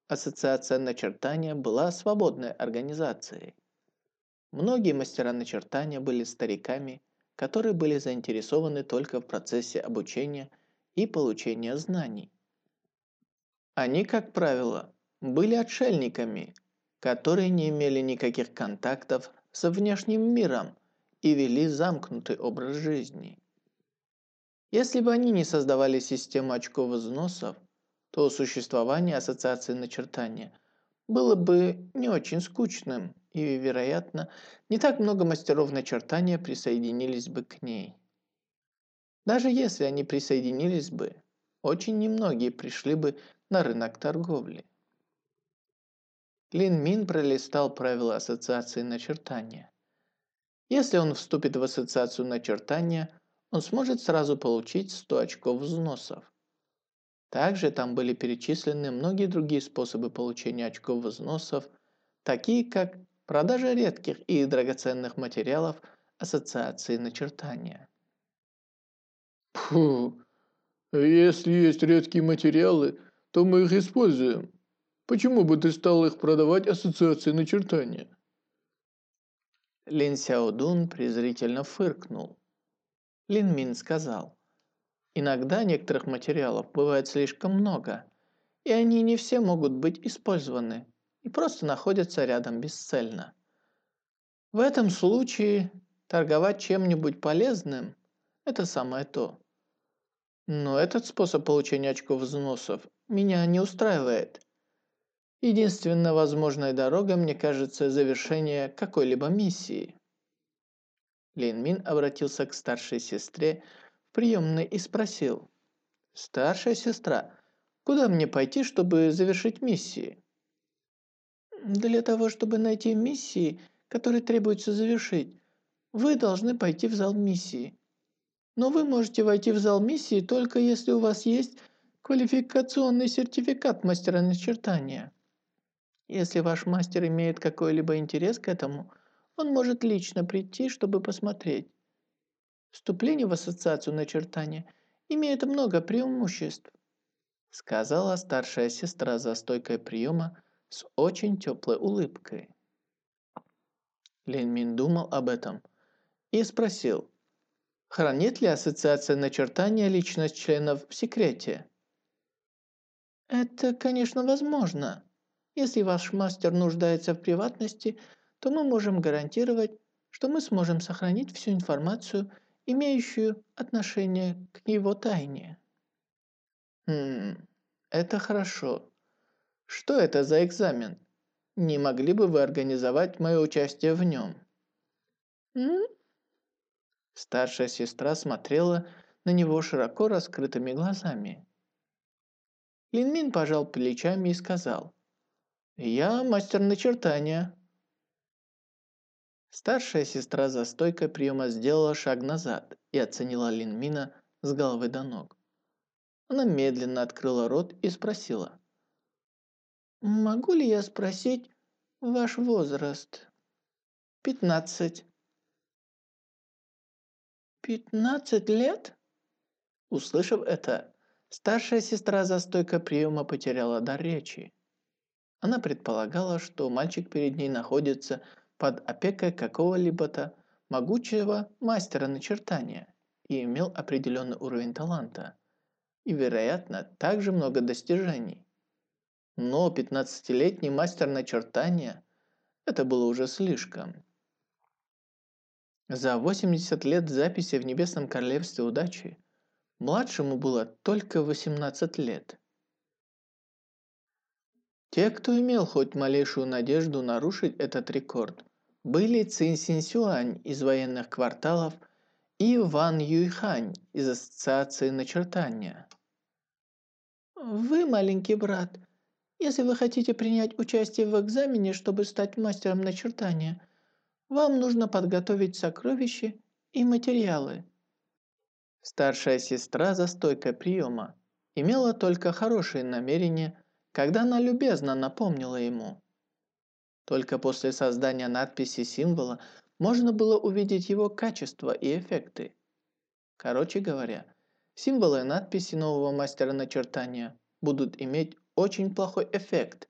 Ассоциация начертания была свободной организацией. Многие мастера начертания были стариками, которые были заинтересованы только в процессе обучения и получения знаний. Они, как правило, были отшельниками, которые не имели никаких контактов со внешним миром и вели замкнутый образ жизни. Если бы они не создавали систему очков взносов, то существование ассоциации начертания было бы не очень скучным и, вероятно, не так много мастеров начертания присоединились бы к ней. Даже если они присоединились бы, очень немногие пришли бы на рынок торговли. Лин Мин пролистал правила ассоциации начертания. Если он вступит в ассоциацию начертания, он сможет сразу получить 100 очков взносов. Также там были перечислены многие другие способы получения очков взносов, такие как Продажа редких и драгоценных материалов ассоциации начертания. Фу, если есть редкие материалы, то мы их используем. Почему бы ты стал их продавать ассоциации начертания? Лин Сяодун презрительно фыркнул. Лин Мин сказал, «Иногда некоторых материалов бывает слишком много, и они не все могут быть использованы и просто находятся рядом бесцельно. В этом случае торговать чем-нибудь полезным – это самое то. Но этот способ получения очков взносов меня не устраивает. Единственная возможная дорога, мне кажется, завершение какой-либо миссии. Лин Мин обратился к старшей сестре в приемной и спросил. «Старшая сестра, куда мне пойти, чтобы завершить миссии?» Для того, чтобы найти миссии, которые требуется завершить, вы должны пойти в зал миссии. Но вы можете войти в зал миссии только если у вас есть квалификационный сертификат мастера начертания. Если ваш мастер имеет какой-либо интерес к этому, он может лично прийти, чтобы посмотреть. Вступление в ассоциацию начертания имеет много преимуществ, сказала старшая сестра за стойкой приема, с очень теплой улыбкой. Лин Мин думал об этом и спросил, хранит ли ассоциация начертания личность членов в секрете? Это, конечно, возможно. Если ваш мастер нуждается в приватности, то мы можем гарантировать, что мы сможем сохранить всю информацию, имеющую отношение к его тайне. Хм, это хорошо. Что это за экзамен? Не могли бы вы организовать мое участие в нем? М? Старшая сестра смотрела на него широко раскрытыми глазами. Линмин пожал плечами и сказал, «Я мастер начертания». Старшая сестра за стойкой приема сделала шаг назад и оценила Линмина с головы до ног. Она медленно открыла рот и спросила, Могу ли я спросить ваш возраст? Пятнадцать. Пятнадцать лет? Услышав это, старшая сестра за стойкой приема потеряла дар речи. Она предполагала, что мальчик перед ней находится под опекой какого-либо-то могучего мастера начертания и имел определенный уровень таланта и, вероятно, также много достижений. Но 15-летний мастер начертания – это было уже слишком. За 80 лет записи в Небесном Королевстве Удачи Младшему было только 18 лет. Те, кто имел хоть малейшую надежду нарушить этот рекорд, были Цин Синсюань из военных кварталов и Ван Юйхань из Ассоциации начертания. Вы, маленький брат, если вы хотите принять участие в экзамене, чтобы стать мастером начертания, вам нужно подготовить сокровища и материалы. Старшая сестра за стойкой приема имела только хорошие намерения, когда она любезно напомнила ему. Только после создания надписи символа можно было увидеть его качество и эффекты. Короче говоря, символы и надписи нового мастера начертания будут иметь очень плохой эффект,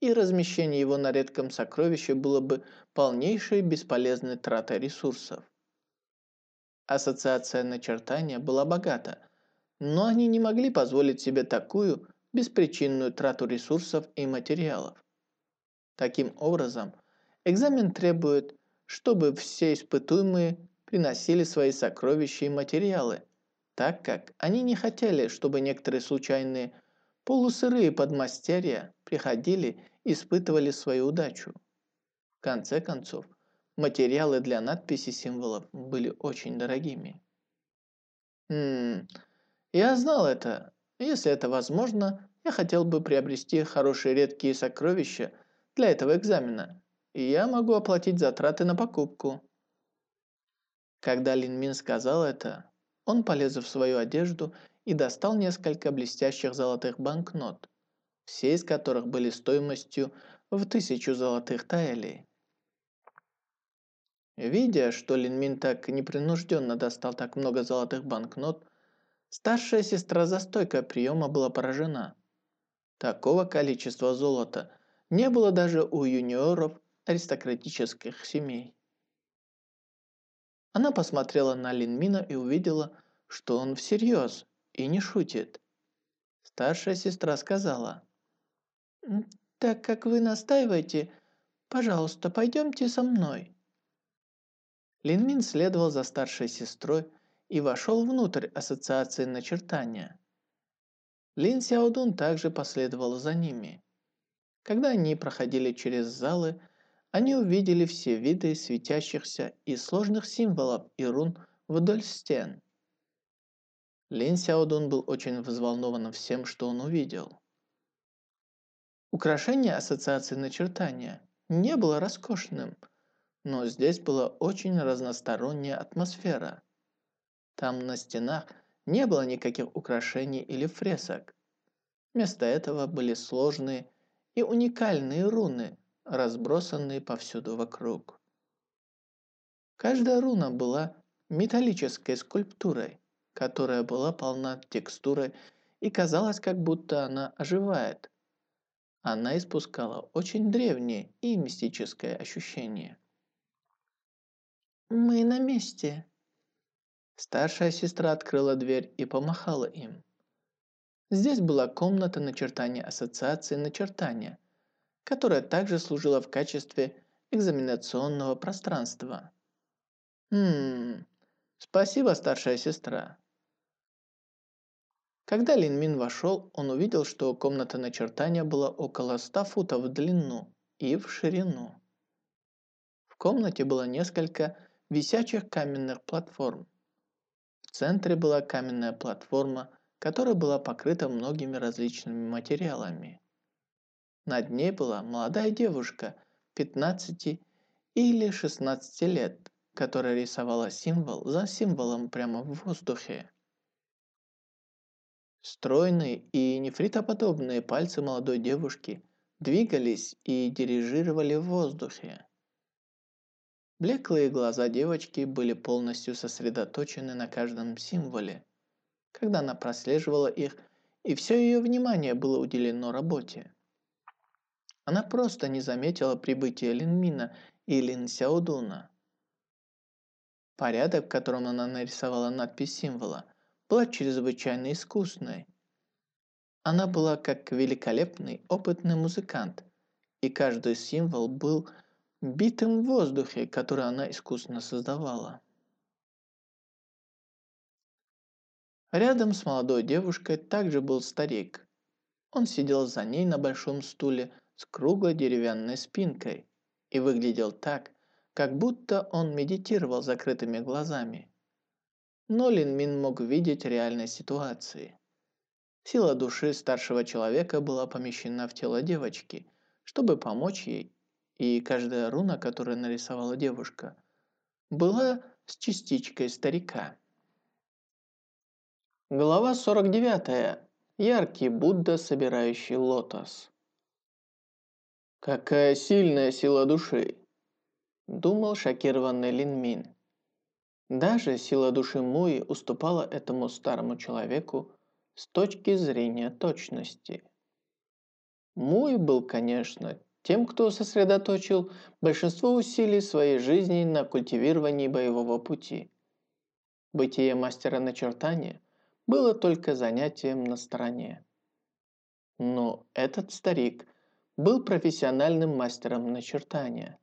и размещение его на редком сокровище было бы полнейшей бесполезной тратой ресурсов. Ассоциация начертания была богата, но они не могли позволить себе такую беспричинную трату ресурсов и материалов. Таким образом, экзамен требует, чтобы все испытуемые приносили свои сокровища и материалы, так как они не хотели, чтобы некоторые случайные Полусырые подмастерья приходили испытывали свою удачу. В конце концов, материалы для надписи символов были очень дорогими. Ммм, я знал это. Если это возможно, я хотел бы приобрести хорошие редкие сокровища для этого экзамена, и я могу оплатить затраты на покупку. Когда Лин Мин сказал это, он полез в свою одежду и достал несколько блестящих золотых банкнот, все из которых были стоимостью в тысячу золотых таэлей. Видя, что Линмин так непринужденно достал так много золотых банкнот, старшая сестра за стойкой приема была поражена. Такого количества золота не было даже у юниоров аристократических семей. Она посмотрела на Линмина и увидела, что он всерьез и не шутит. Старшая сестра сказала, «Так как вы настаиваете, пожалуйста, пойдемте со мной». Линмин следовал за старшей сестрой и вошел внутрь ассоциации начертания. Лин Сяодун также последовал за ними. Когда они проходили через залы, они увидели все виды светящихся и сложных символов и рун вдоль стен. Лин Сяодун был очень взволнован всем, что он увидел. Украшение ассоциации начертания не было роскошным, но здесь была очень разносторонняя атмосфера. Там на стенах не было никаких украшений или фресок. Вместо этого были сложные и уникальные руны, разбросанные повсюду вокруг. Каждая руна была металлической скульптурой, которая была полна текстурой и казалось, как будто она оживает. Она испускала очень древнее и мистическое ощущение. «Мы на месте!» Старшая сестра открыла дверь и помахала им. Здесь была комната начертания ассоциации начертания, которая также служила в качестве экзаменационного пространства. «Хм, спасибо, старшая сестра. Когда Лин Мин вошел, он увидел, что комната начертания была около 100 футов в длину и в ширину. В комнате было несколько висячих каменных платформ. В центре была каменная платформа, которая была покрыта многими различными материалами. Над ней была молодая девушка 15 или 16 лет, которая рисовала символ за символом прямо в воздухе. Стройные и нефритоподобные пальцы молодой девушки двигались и дирижировали в воздухе. Блеклые глаза девочки были полностью сосредоточены на каждом символе, когда она прослеживала их, и все ее внимание было уделено работе. Она просто не заметила прибытия Линмина и Лин Сяодуна. Порядок, в котором она нарисовала надпись символа – была чрезвычайно искусной. Она была как великолепный опытный музыкант, и каждый символ был битым в воздухе, который она искусно создавала. Рядом с молодой девушкой также был старик. Он сидел за ней на большом стуле с круглой деревянной спинкой и выглядел так, как будто он медитировал закрытыми глазами. Но Лин Мин мог видеть реальные ситуации. Сила души старшего человека была помещена в тело девочки, чтобы помочь ей, и каждая руна, которую нарисовала девушка, была с частичкой старика. Глава 49. Яркий Будда, собирающий лотос. «Какая сильная сила души!» Думал шокированный Лин Мин. Даже сила души Муи уступала этому старому человеку с точки зрения точности. Муи был, конечно, тем, кто сосредоточил большинство усилий своей жизни на культивировании боевого пути. Бытие мастера начертания – было только занятием на стороне. Но этот старик был профессиональным мастером начертания.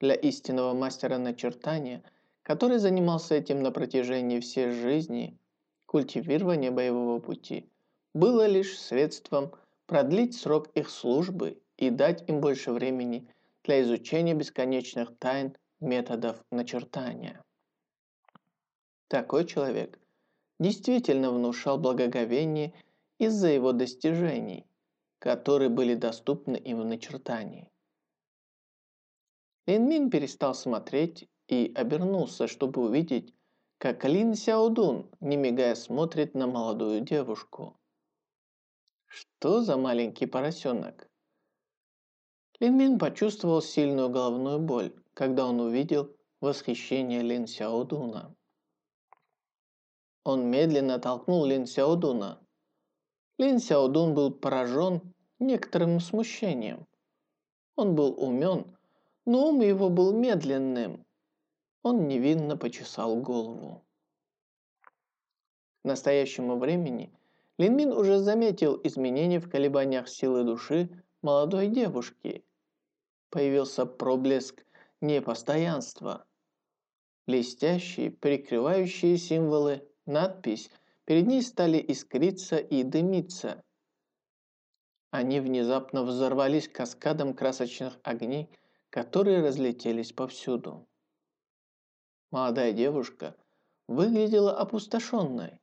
Для истинного мастера начертания, который занимался этим на протяжении всей жизни, культивирование боевого пути было лишь средством продлить срок их службы и дать им больше времени для изучения бесконечных тайн методов начертания. Такой человек действительно внушал благоговение из-за его достижений, которые были доступны им в начертании. Лин Мин перестал смотреть и обернулся, чтобы увидеть, как Лин Сяодун, не мигая, смотрит на молодую девушку. Что за маленький поросенок? Лин Мин почувствовал сильную головную боль, когда он увидел восхищение Лин Сяодуна. Он медленно толкнул Лин Сяодуна. Лин Сяодун был поражен некоторым смущением. Он был умен, но ум его был медленным. Он невинно почесал голову. К настоящему времени Лин Мин уже заметил изменения в колебаниях силы души молодой девушки. Появился проблеск непостоянства. Блестящие, прикрывающие символы надпись, перед ней стали искриться и дымиться. Они внезапно взорвались каскадом красочных огней, которые разлетелись повсюду. Молодая девушка выглядела опустошенной.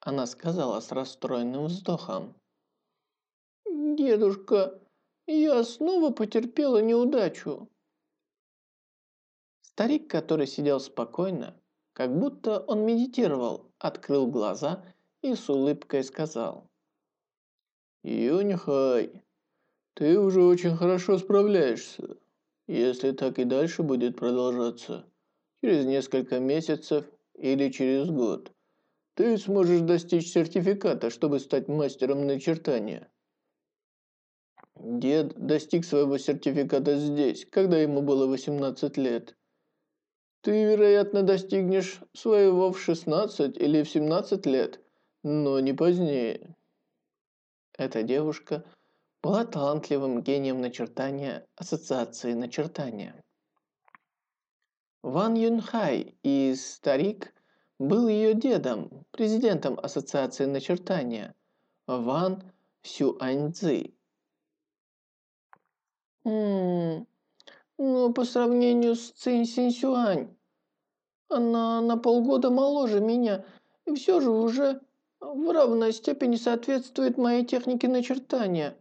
Она сказала с расстроенным вздохом. «Дедушка, я снова потерпела неудачу». Старик, который сидел спокойно, как будто он медитировал, открыл глаза и с улыбкой сказал. «Юньхай, ты уже очень хорошо справляешься. Если так и дальше будет продолжаться, через несколько месяцев или через год, ты сможешь достичь сертификата, чтобы стать мастером начертания». Дед достиг своего сертификата здесь, когда ему было 18 лет. Ты, вероятно, достигнешь своего в 16 или в 17 лет, но не позднее. Эта девушка была талантливым гением начертания ассоциации начертания. Ван Юнхай и старик был ее дедом, президентом ассоциации начертания, Ван Сюаньцзи. «Хм, но по сравнению с Цинь Синьсюань, она на полгода моложе меня, и все же уже в равной степени соответствует моей технике начертания.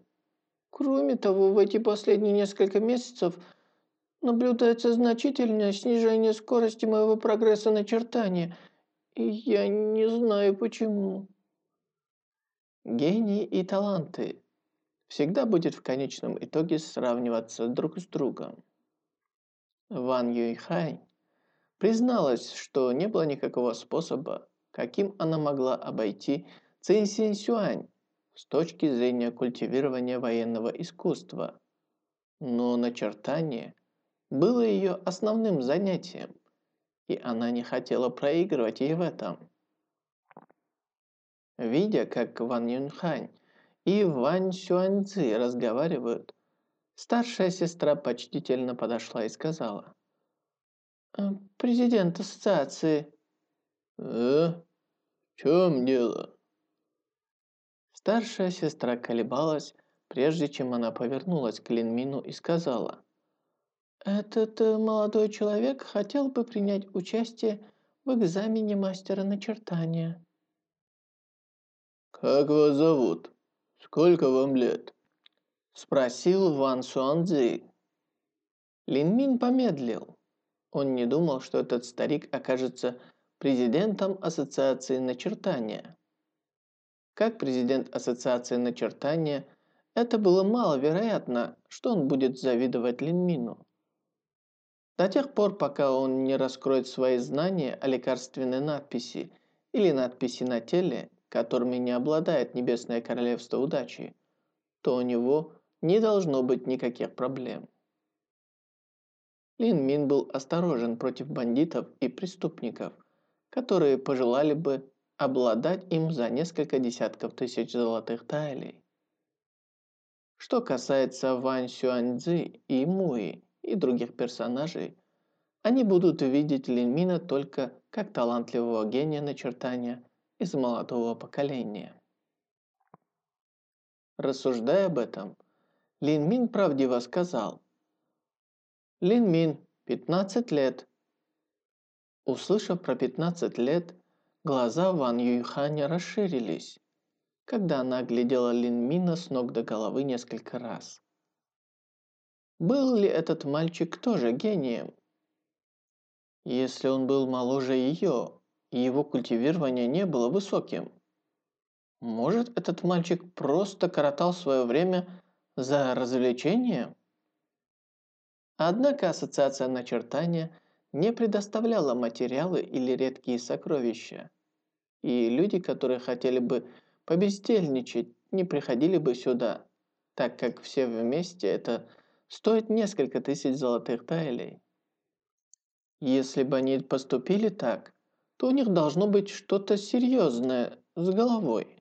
Кроме того, в эти последние несколько месяцев наблюдается значительное снижение скорости моего прогресса начертания, и я не знаю почему. Гении и таланты всегда будет в конечном итоге сравниваться друг с другом. Ван Юйхай призналась, что не было никакого способа, каким она могла обойти Цинь Сюань с точки зрения культивирования военного искусства. Но начертание было ее основным занятием, и она не хотела проигрывать ей в этом. Видя, как Ван Юнхань и Ван Сюаньцзи разговаривают, старшая сестра почтительно подошла и сказала – Э, президент ассоциации». «Э? В чем дело?» Старшая сестра колебалась, прежде чем она повернулась к Линмину и сказала, «Этот э, молодой человек хотел бы принять участие в экзамене мастера начертания». «Как вас зовут? Сколько вам лет?» Спросил Ван Суанзи. Линмин помедлил. Он не думал, что этот старик окажется президентом Ассоциации начертания. Как президент Ассоциации начертания, это было маловероятно, что он будет завидовать Линмину. До тех пор, пока он не раскроет свои знания о лекарственной надписи или надписи на теле, которыми не обладает Небесное Королевство Удачи, то у него не должно быть никаких проблем. Лин Мин был осторожен против бандитов и преступников, которые пожелали бы обладать им за несколько десятков тысяч золотых тайлей. Что касается Ван Сюаньцзи и Муи и других персонажей, они будут видеть Линмина только как талантливого гения начертания из молодого поколения. Рассуждая об этом, Линмин правдиво сказал «Линмин, 15 лет». Услышав про 15 лет, глаза Ван Юйханя расширились когда она оглядела Линмина с ног до головы несколько раз. Был ли этот мальчик тоже гением? Если он был моложе ее, его культивирование не было высоким, может, этот мальчик просто коротал свое время за развлечением? Однако ассоциация начертания не предоставляла материалы или редкие сокровища, и люди, которые хотели бы побездельничать не приходили бы сюда, так как все вместе это стоит несколько тысяч золотых тайлей. Если бы они поступили так, то у них должно быть что-то серьезное с головой.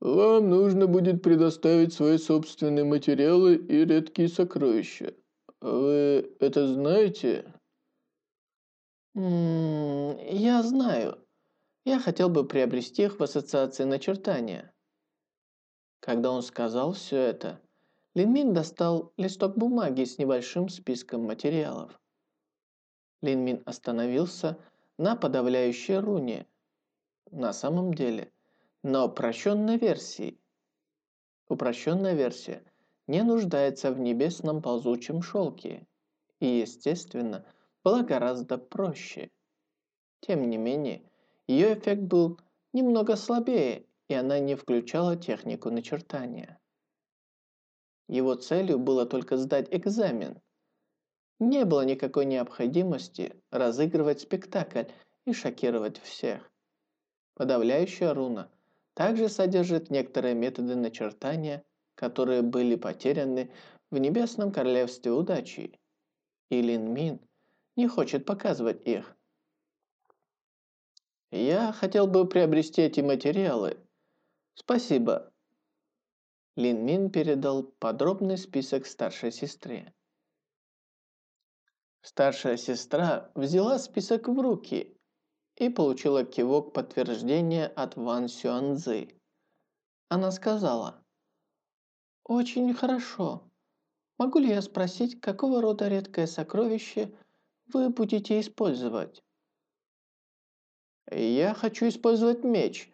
Вам нужно будет предоставить свои собственные материалы и редкие сокровища. Вы это знаете? М -м, я знаю. Я хотел бы приобрести их в ассоциации начертания. Когда он сказал все это, Линмин достал листок бумаги с небольшим списком материалов. Линмин остановился на подавляющей руне. На самом деле, на упрощенной версии. Упрощенная версия не нуждается в небесном ползучем шелке и, естественно, была гораздо проще. Тем не менее, ее эффект был немного слабее, и она не включала технику начертания. Его целью было только сдать экзамен. Не было никакой необходимости разыгрывать спектакль и шокировать всех. Подавляющая руна также содержит некоторые методы начертания, которые были потеряны в Небесном Королевстве Удачи. И Лин Мин не хочет показывать их. Я хотел бы приобрести эти материалы. Спасибо. Лин Мин передал подробный список старшей сестре. Старшая сестра взяла список в руки и получила кивок подтверждения от Ван Сюанзы. Она сказала, «Очень хорошо. Могу ли я спросить, какого рода редкое сокровище вы будете использовать?» Я хочу использовать меч.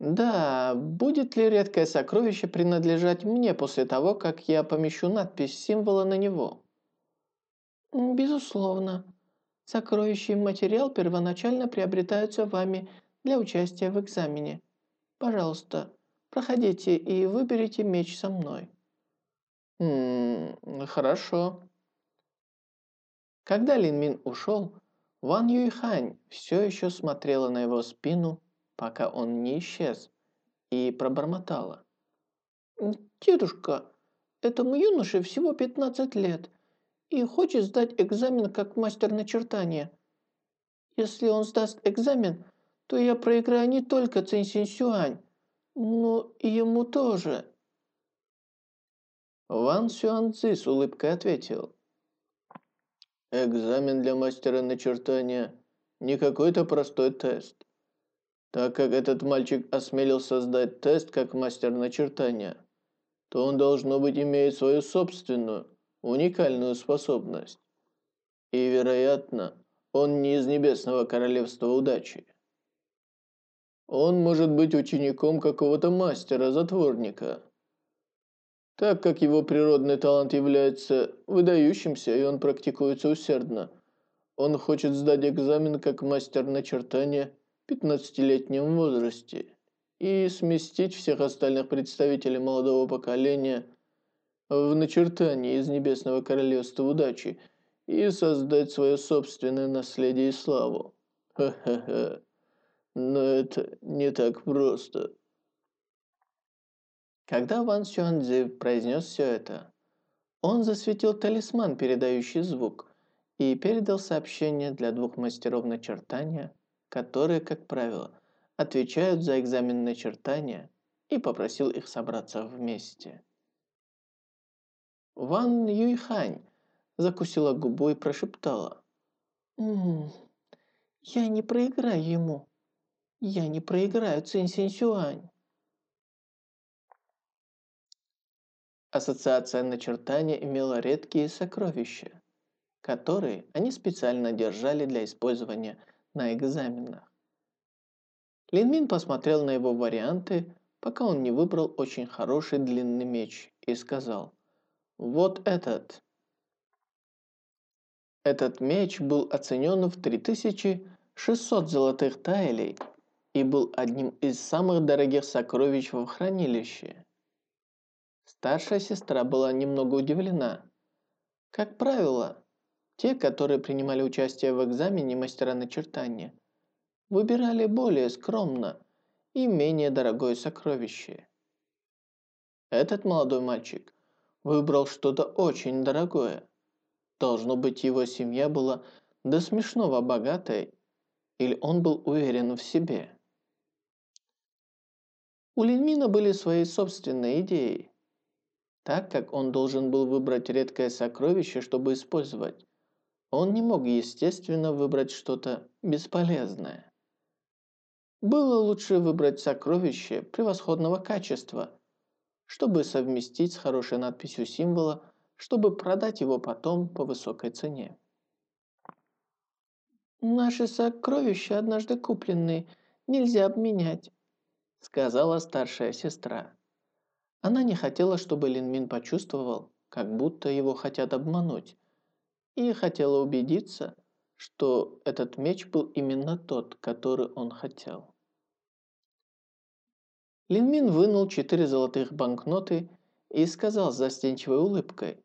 Да, будет ли редкое сокровище принадлежать мне после того, как я помещу надпись символа на него? Безусловно. Сокровище и материал первоначально приобретаются вами для участия в экзамене. Пожалуйста, проходите и выберите меч со мной. Ммм, хорошо. Когда Лин Мин ушел, Ван Юйхань все еще смотрела на его спину, пока он не исчез, и пробормотала. «Дедушка, этому юноше всего 15 лет и хочет сдать экзамен как мастер начертания. Если он сдаст экзамен, то я проиграю не только Цинь Сюань, но и ему тоже». Ван Сюан Цзи с улыбкой ответил. Экзамен для мастера начертания – не какой-то простой тест. Так как этот мальчик осмелился сдать тест как мастер начертания, то он, должно быть, имеет свою собственную, уникальную способность. И, вероятно, он не из Небесного Королевства Удачи. Он может быть учеником какого-то мастера-затворника. Так как его природный талант является выдающимся, и он практикуется усердно, он хочет сдать экзамен как мастер начертания 15-летнем возрасте и сместить всех остальных представителей молодого поколения в начертании из Небесного Королевства Удачи и создать свое собственное наследие и славу. Ха-ха-ха. Но это не так просто. Когда Ван Сюанзи произнес все это, он засветил талисман, передающий звук, и передал сообщение для двух мастеров начертания, которые, как правило, отвечают за экзамен начертания, и попросил их собраться вместе. Ван Юйхань закусила губу и прошептала. «М -м, «Я не проиграю ему. Я не проиграю Цинь Синь Сюань». Ассоциация начертания имела редкие сокровища которые они специально держали для использования на экзаменах. Линмин посмотрел на его варианты, пока он не выбрал очень хороший длинный меч и сказал «Вот этот». Этот меч был оценен в 3600 золотых тайлей и был одним из самых дорогих сокровищ в хранилище. Старшая сестра была немного удивлена. Как правило, те, которые принимали участие в экзамене мастера начертания, выбирали более скромно и менее дорогое сокровище. Этот молодой мальчик выбрал что-то очень дорогое. Должно быть, его семья была до смешного богатой, или он был уверен в себе. У Линмина были свои собственные идеи. Так как он должен был выбрать редкое сокровище, чтобы использовать, он не мог, естественно, выбрать что-то бесполезное. Было лучше выбрать сокровище превосходного качества, чтобы совместить с хорошей надписью символа, чтобы продать его потом по высокой цене. «Наши сокровища, однажды купленные, нельзя обменять», сказала старшая сестра. Она не хотела, чтобы Линмин почувствовал, как будто его хотят обмануть, и хотела убедиться, что этот меч был именно тот, который он хотел. Линмин вынул четыре золотых банкноты и сказал с застенчивой улыбкой.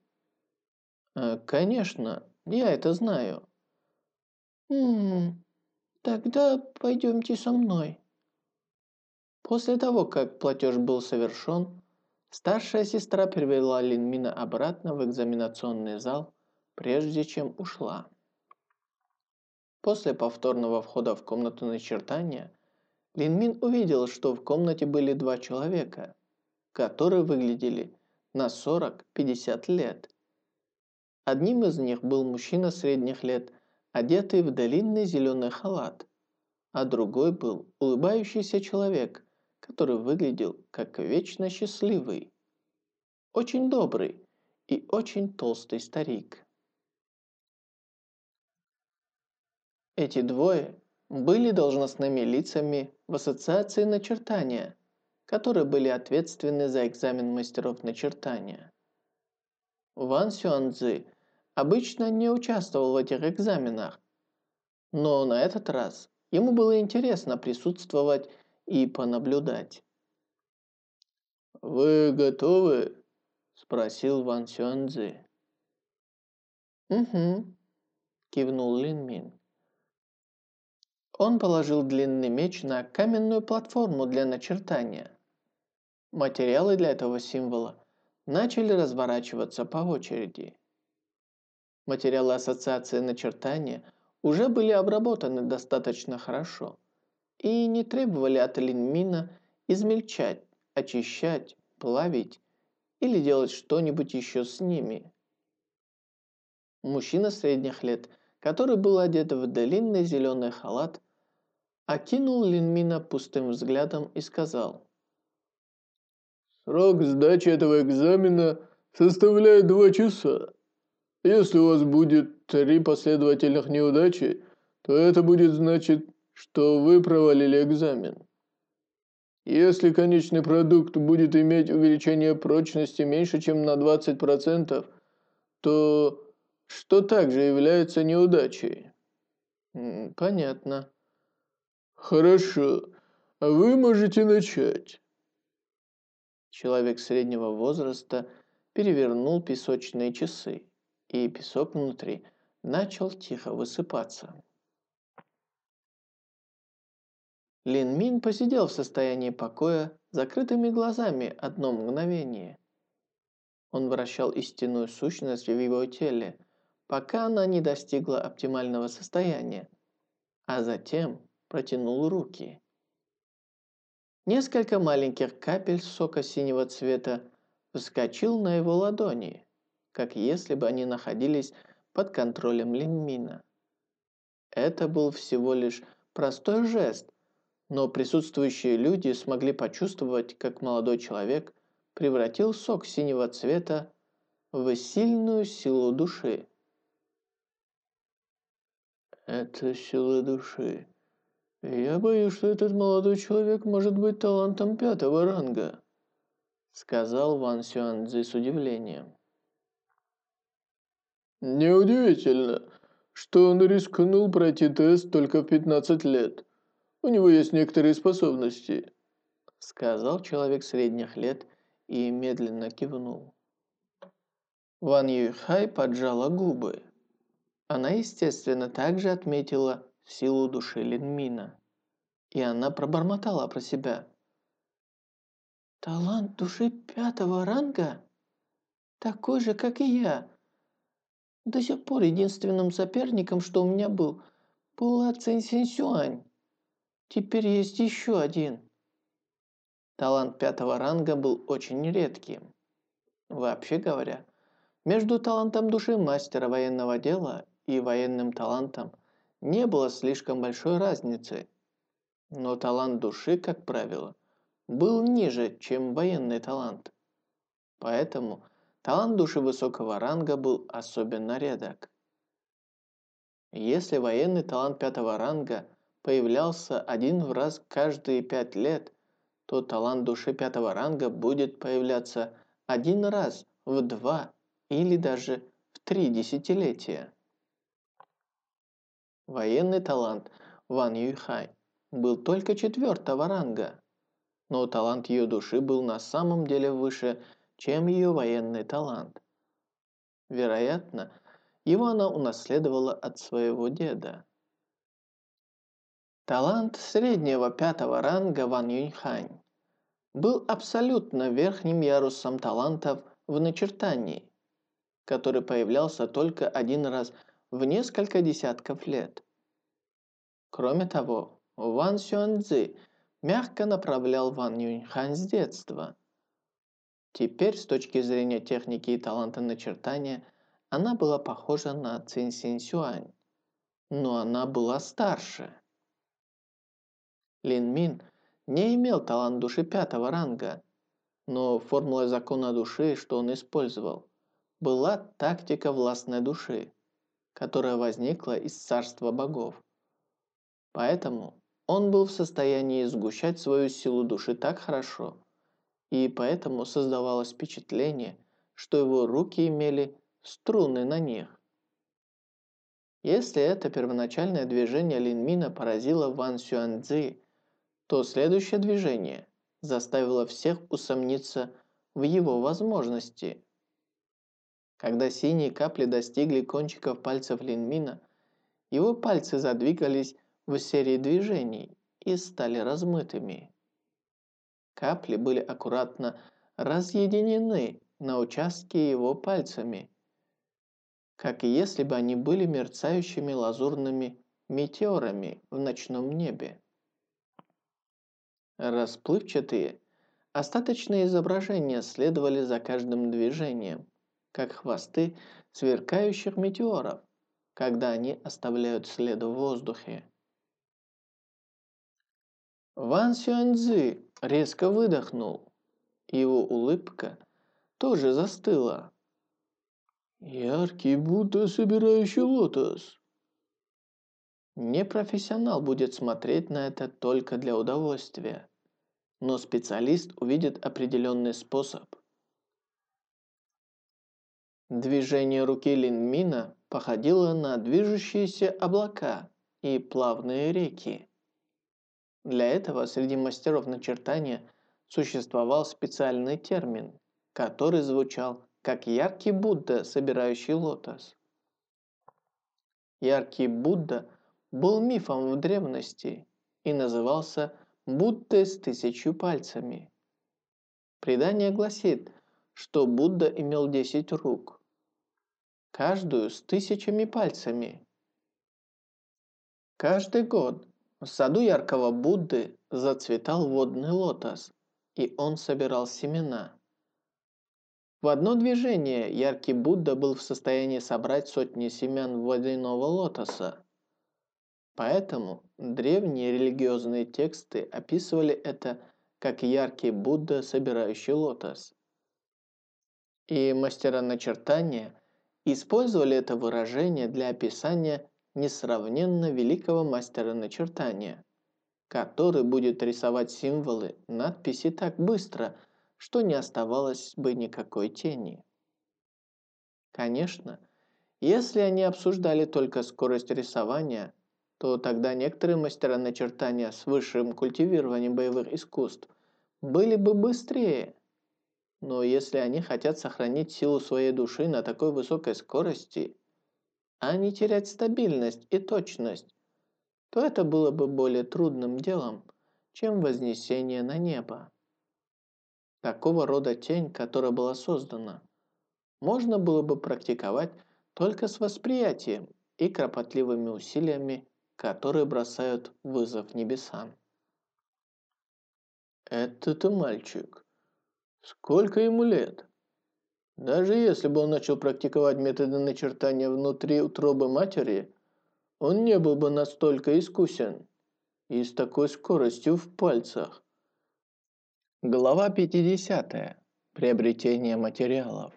«Э, «Конечно, я это знаю». «Ммм, тогда пойдемте со мной». После того, как платеж был совершен, старшая сестра привела Линмина обратно в экзаменационный зал прежде чем ушла. После повторного входа в комнату начертания, Линмин увидел, что в комнате были два человека, которые выглядели на 40-50 лет. Одним из них был мужчина средних лет, одетый в длинный зеленый халат, а другой был улыбающийся человек, который выглядел как вечно счастливый. Очень добрый и очень толстый старик. Эти двое были должностными лицами в ассоциации начертания, которые были ответственны за экзамен мастеров начертания. Ван Сюанцзы обычно не участвовал в этих экзаменах, но на этот раз ему было интересно присутствовать и понаблюдать. «Вы готовы?» – спросил Ван Сюанцзы. «Угу», – кивнул Лин Мин. Он положил длинный меч на каменную платформу для начертания. Материалы для этого символа начали разворачиваться по очереди. Материалы ассоциации начертания уже были обработаны достаточно хорошо и не требовали от Линмина измельчать, очищать, плавить или делать что-нибудь еще с ними. Мужчина средних лет, который был одет в длинный зеленый халат, окинул Линмина пустым взглядом и сказал. «Срок сдачи этого экзамена составляет два часа. Если у вас будет три последовательных неудачи, то это будет значить, что вы провалили экзамен. Если конечный продукт будет иметь увеличение прочности меньше, чем на 20%, то что также является неудачей? Понятно. Хорошо. А вы можете начать. Человек среднего возраста перевернул песочные часы, и песок внутри начал тихо высыпаться. Лин Мин посидел в состоянии покоя, закрытыми глазами одно мгновение. Он вращал истинную сущность в его теле, пока она не достигла оптимального состояния, а затем протянул руки. Несколько маленьких капель сока синего цвета вскочил на его ладони, как если бы они находились под контролем Линмина. Это был всего лишь простой жест, но присутствующие люди смогли почувствовать, как молодой человек превратил сок синего цвета в сильную силу души. Это сила души. Я боюсь, что этот молодой человек может быть талантом пятого ранга, сказал Ван Сюанцзи с удивлением. Неудивительно, что он рискнул пройти тест только в 15 лет. У него есть некоторые способности», — сказал человек средних лет и медленно кивнул. Ван Юйхай поджала губы. Она, естественно, также отметила силу души Линмина. И она пробормотала про себя. «Талант души пятого ранга? Такой же, как и я. До сих пор единственным соперником, что у меня был, была Цинь Сюань. Теперь есть еще один. Талант пятого ранга был очень редким. Вообще говоря, между талантом души мастера военного дела и военным талантом не было слишком большой разницы. Но талант души, как правило, был ниже, чем военный талант. Поэтому талант души высокого ранга был особенно редок. Если военный талант пятого ранга появлялся один раз каждые пять лет, то талант души пятого ранга будет появляться один раз в два или даже в три десятилетия. Военный талант Ван Юйхай был только четвертого ранга, но талант ее души был на самом деле выше, чем ее военный талант. Вероятно, его она унаследовала от своего деда. Талант среднего пятого ранга Ван Юньхань был абсолютно верхним ярусом талантов в начертании, который появлялся только один раз в несколько десятков лет. Кроме того, Ван Сюаньцзи мягко направлял Ван Юньхань с детства. Теперь, с точки зрения техники и таланта начертания, она была похожа на Цинь Синь Сюань, но она была старше. Лин Мин не имел талант души пятого ранга, но формулой закона души, что он использовал, была тактика властной души, которая возникла из царства богов. Поэтому он был в состоянии сгущать свою силу души так хорошо, и поэтому создавалось впечатление, что его руки имели струны на них. Если это первоначальное движение Линмина поразило Ван Сюаньцзи, то следующее движение заставило всех усомниться в его возможности. Когда синие капли достигли кончиков пальцев Линмина, его пальцы задвигались в серии движений и стали размытыми. Капли были аккуратно разъединены на участке его пальцами, как если бы они были мерцающими лазурными метеорами в ночном небе. Расплывчатые, остаточные изображения следовали за каждым движением, как хвосты сверкающих метеоров, когда они оставляют след в воздухе. Ван Сюаньцзы резко выдохнул. Его улыбка тоже застыла. Яркий Будда, собирающий лотос. Непрофессионал будет смотреть на это только для удовольствия, но специалист увидит определенный способ. Движение руки Линмина походило на движущиеся облака и плавные реки. Для этого среди мастеров начертания существовал специальный термин, который звучал как яркий Будда, собирающий лотос. Яркий Будда был мифом в древности и назывался Буддой с тысячью пальцами. Предание гласит, что Будда имел десять рук, каждую с тысячами пальцами. Каждый год в саду яркого Будды зацветал водный лотос, и он собирал семена. В одно движение яркий Будда был в состоянии собрать сотни семян водяного лотоса. Поэтому древние религиозные тексты описывали это как яркий Будда, собирающий лотос. И мастера начертания использовали это выражение для описания несравненно великого мастера начертания, который будет рисовать символы, надписи так быстро, что не оставалось бы никакой тени. Конечно, если они обсуждали только скорость рисования – то тогда некоторые мастера начертания с высшим культивированием боевых искусств были бы быстрее. Но если они хотят сохранить силу своей души на такой высокой скорости, а не терять стабильность и точность, то это было бы более трудным делом, чем вознесение на небо. Такого рода тень, которая была создана, можно было бы практиковать только с восприятием и кропотливыми усилиями которые бросают вызов небесам. Это-то мальчик. Сколько ему лет? Даже если бы он начал практиковать методы начертания внутри утробы матери, он не был бы настолько искусен и с такой скоростью в пальцах. Глава 50. Приобретение материалов.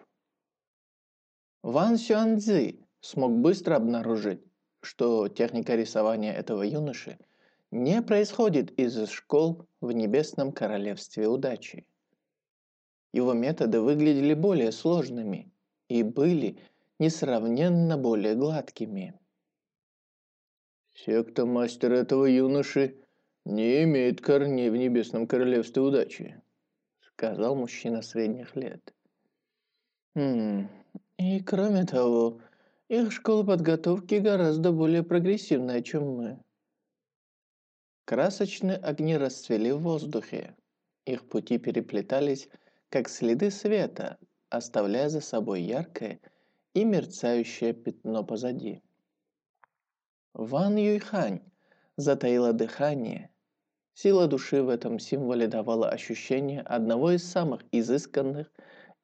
Ван Сюанцзы смог быстро обнаружить, что техника рисования этого юноши не происходит из школ в Небесном Королевстве Удачи. Его методы выглядели более сложными и были несравненно более гладкими. Секта мастера этого юноши не имеет корней в Небесном Королевстве Удачи, сказал мужчина средних лет. Хм, и кроме того, их школа подготовки гораздо более прогрессивная, чем мы. Красочные огни расцвели в воздухе. Их пути переплетались, как следы света, оставляя за собой яркое и мерцающее пятно позади. Ван Юйхань затаила дыхание. Сила души в этом символе давала ощущение одного из самых изысканных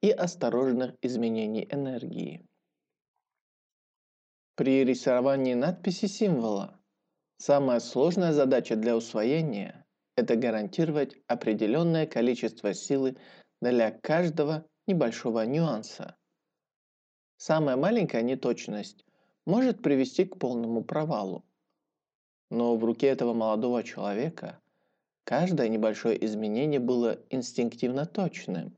и осторожных изменений энергии – при рисовании надписи символа самая сложная задача для усвоения – это гарантировать определенное количество силы для каждого небольшого нюанса. Самая маленькая неточность может привести к полному провалу. Но в руке этого молодого человека каждое небольшое изменение было инстинктивно точным.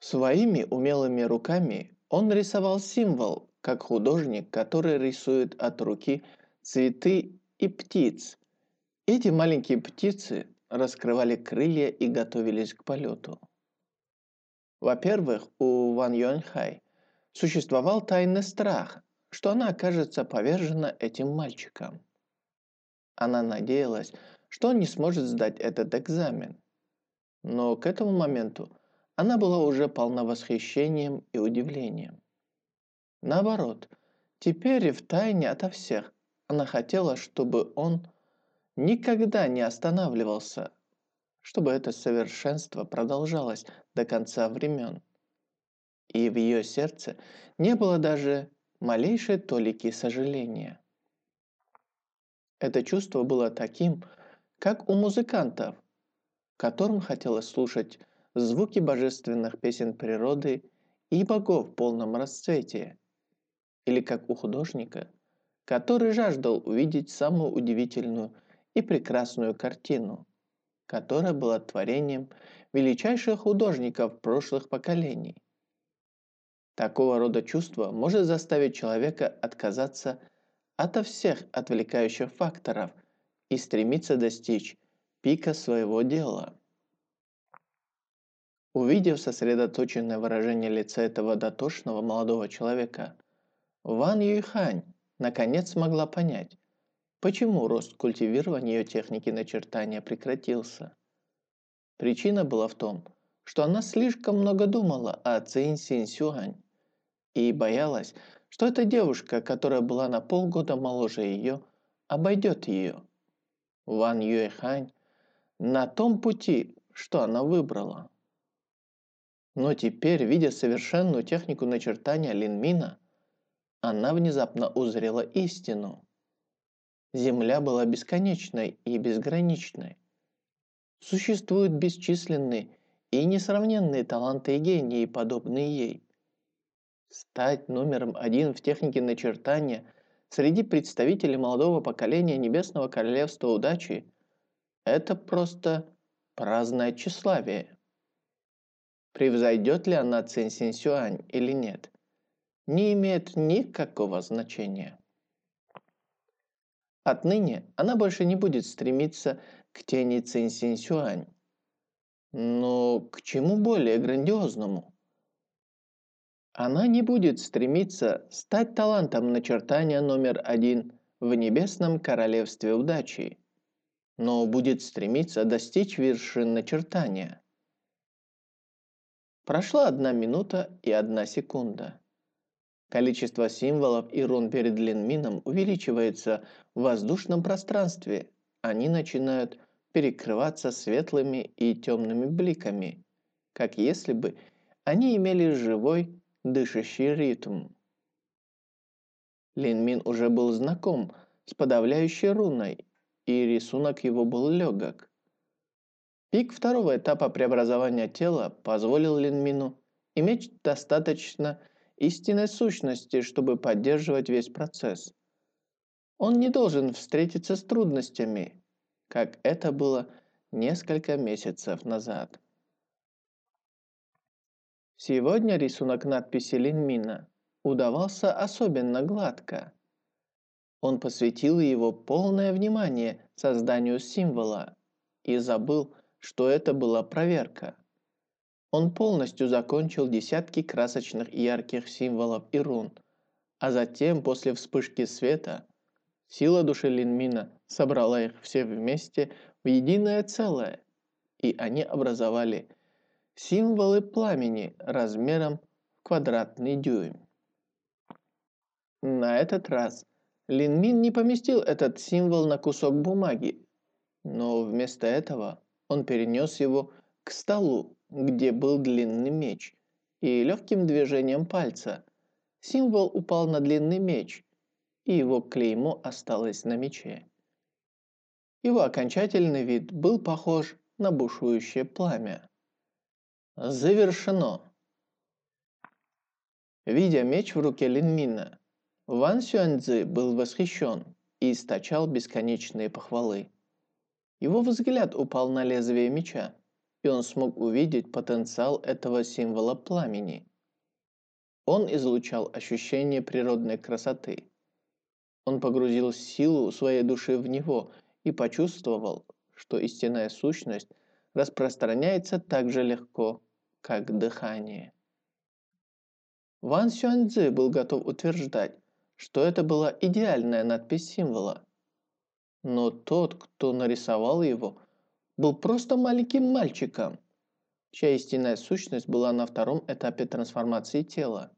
Своими умелыми руками он рисовал символ, как художник, который рисует от руки цветы и птиц. Эти маленькие птицы раскрывали крылья и готовились к полету. Во-первых, у Ван Юаньхай существовал тайный страх, что она окажется повержена этим мальчиком. Она надеялась, что он не сможет сдать этот экзамен. Но к этому моменту она была уже полна восхищением и удивлением. Наоборот, теперь и втайне ото всех она хотела, чтобы он никогда не останавливался, чтобы это совершенство продолжалось до конца времен. И в ее сердце не было даже малейшей толики сожаления. Это чувство было таким, как у музыкантов, которым хотелось слушать звуки божественных песен природы и богов в полном расцвете, или как у художника, который жаждал увидеть самую удивительную и прекрасную картину, которая была творением величайших художников прошлых поколений. Такого рода чувство может заставить человека отказаться ото всех отвлекающих факторов и стремиться достичь пика своего дела. Увидев сосредоточенное выражение лица этого дотошного молодого человека, Ван Юйхань наконец смогла понять, почему рост культивирования ее техники начертания прекратился. Причина была в том, что она слишком много думала о Цинь Синь Сюань и боялась, что эта девушка, которая была на полгода моложе ее, обойдет ее. Ван Юэхань на том пути, что она выбрала. Но теперь, видя совершенную технику начертания Линмина, она внезапно узрела истину. Земля была бесконечной и безграничной. Существуют бесчисленные и несравненные таланты и гении, подобные ей. Стать номером один в технике начертания среди представителей молодого поколения Небесного Королевства Удачи – это просто праздное тщеславие. Превзойдет ли она Цин Синь Сюань или нет, не имеет никакого значения. Отныне она больше не будет стремиться к тени Цин Синь Сюань. Но к чему более грандиозному? Она не будет стремиться стать талантом начертания номер один в небесном королевстве удачи, но будет стремиться достичь вершин начертания. Прошла одна минута и одна секунда. Количество символов и рун перед Линмином увеличивается в воздушном пространстве. Они начинают перекрываться светлыми и темными бликами, как если бы они имели живой дышащий ритм. Лин Мин уже был знаком с подавляющей руной, и рисунок его был легок. Пик второго этапа преобразования тела позволил Лин Мину иметь достаточно истинной сущности, чтобы поддерживать весь процесс. Он не должен встретиться с трудностями, как это было несколько месяцев назад. Сегодня рисунок надписи Линмина удавался особенно гладко. Он посвятил его полное внимание созданию символа и забыл, что это была проверка. Он полностью закончил десятки красочных и ярких символов и рун, а затем, после вспышки света, сила души Линмина собрала их все вместе в единое целое, и они образовали – символы пламени размером в квадратный дюйм. На этот раз Лин Мин не поместил этот символ на кусок бумаги, но вместо этого он перенес его к столу, где был длинный меч, и легким движением пальца символ упал на длинный меч, и его клеймо осталось на мече. Его окончательный вид был похож на бушующее пламя. Завершено. Видя меч в руке Линмина, Ван Сюаньцзы был восхищен и источал бесконечные похвалы. Его взгляд упал на лезвие меча, и он смог увидеть потенциал этого символа пламени. Он излучал ощущение природной красоты. Он погрузил силу своей души в него и почувствовал, что истинная сущность распространяется так же легко, как дыхание. Ван Сюаньцзы был готов утверждать, что это была идеальная надпись символа. Но тот, кто нарисовал его, был просто маленьким мальчиком, чья истинная сущность была на втором этапе трансформации тела.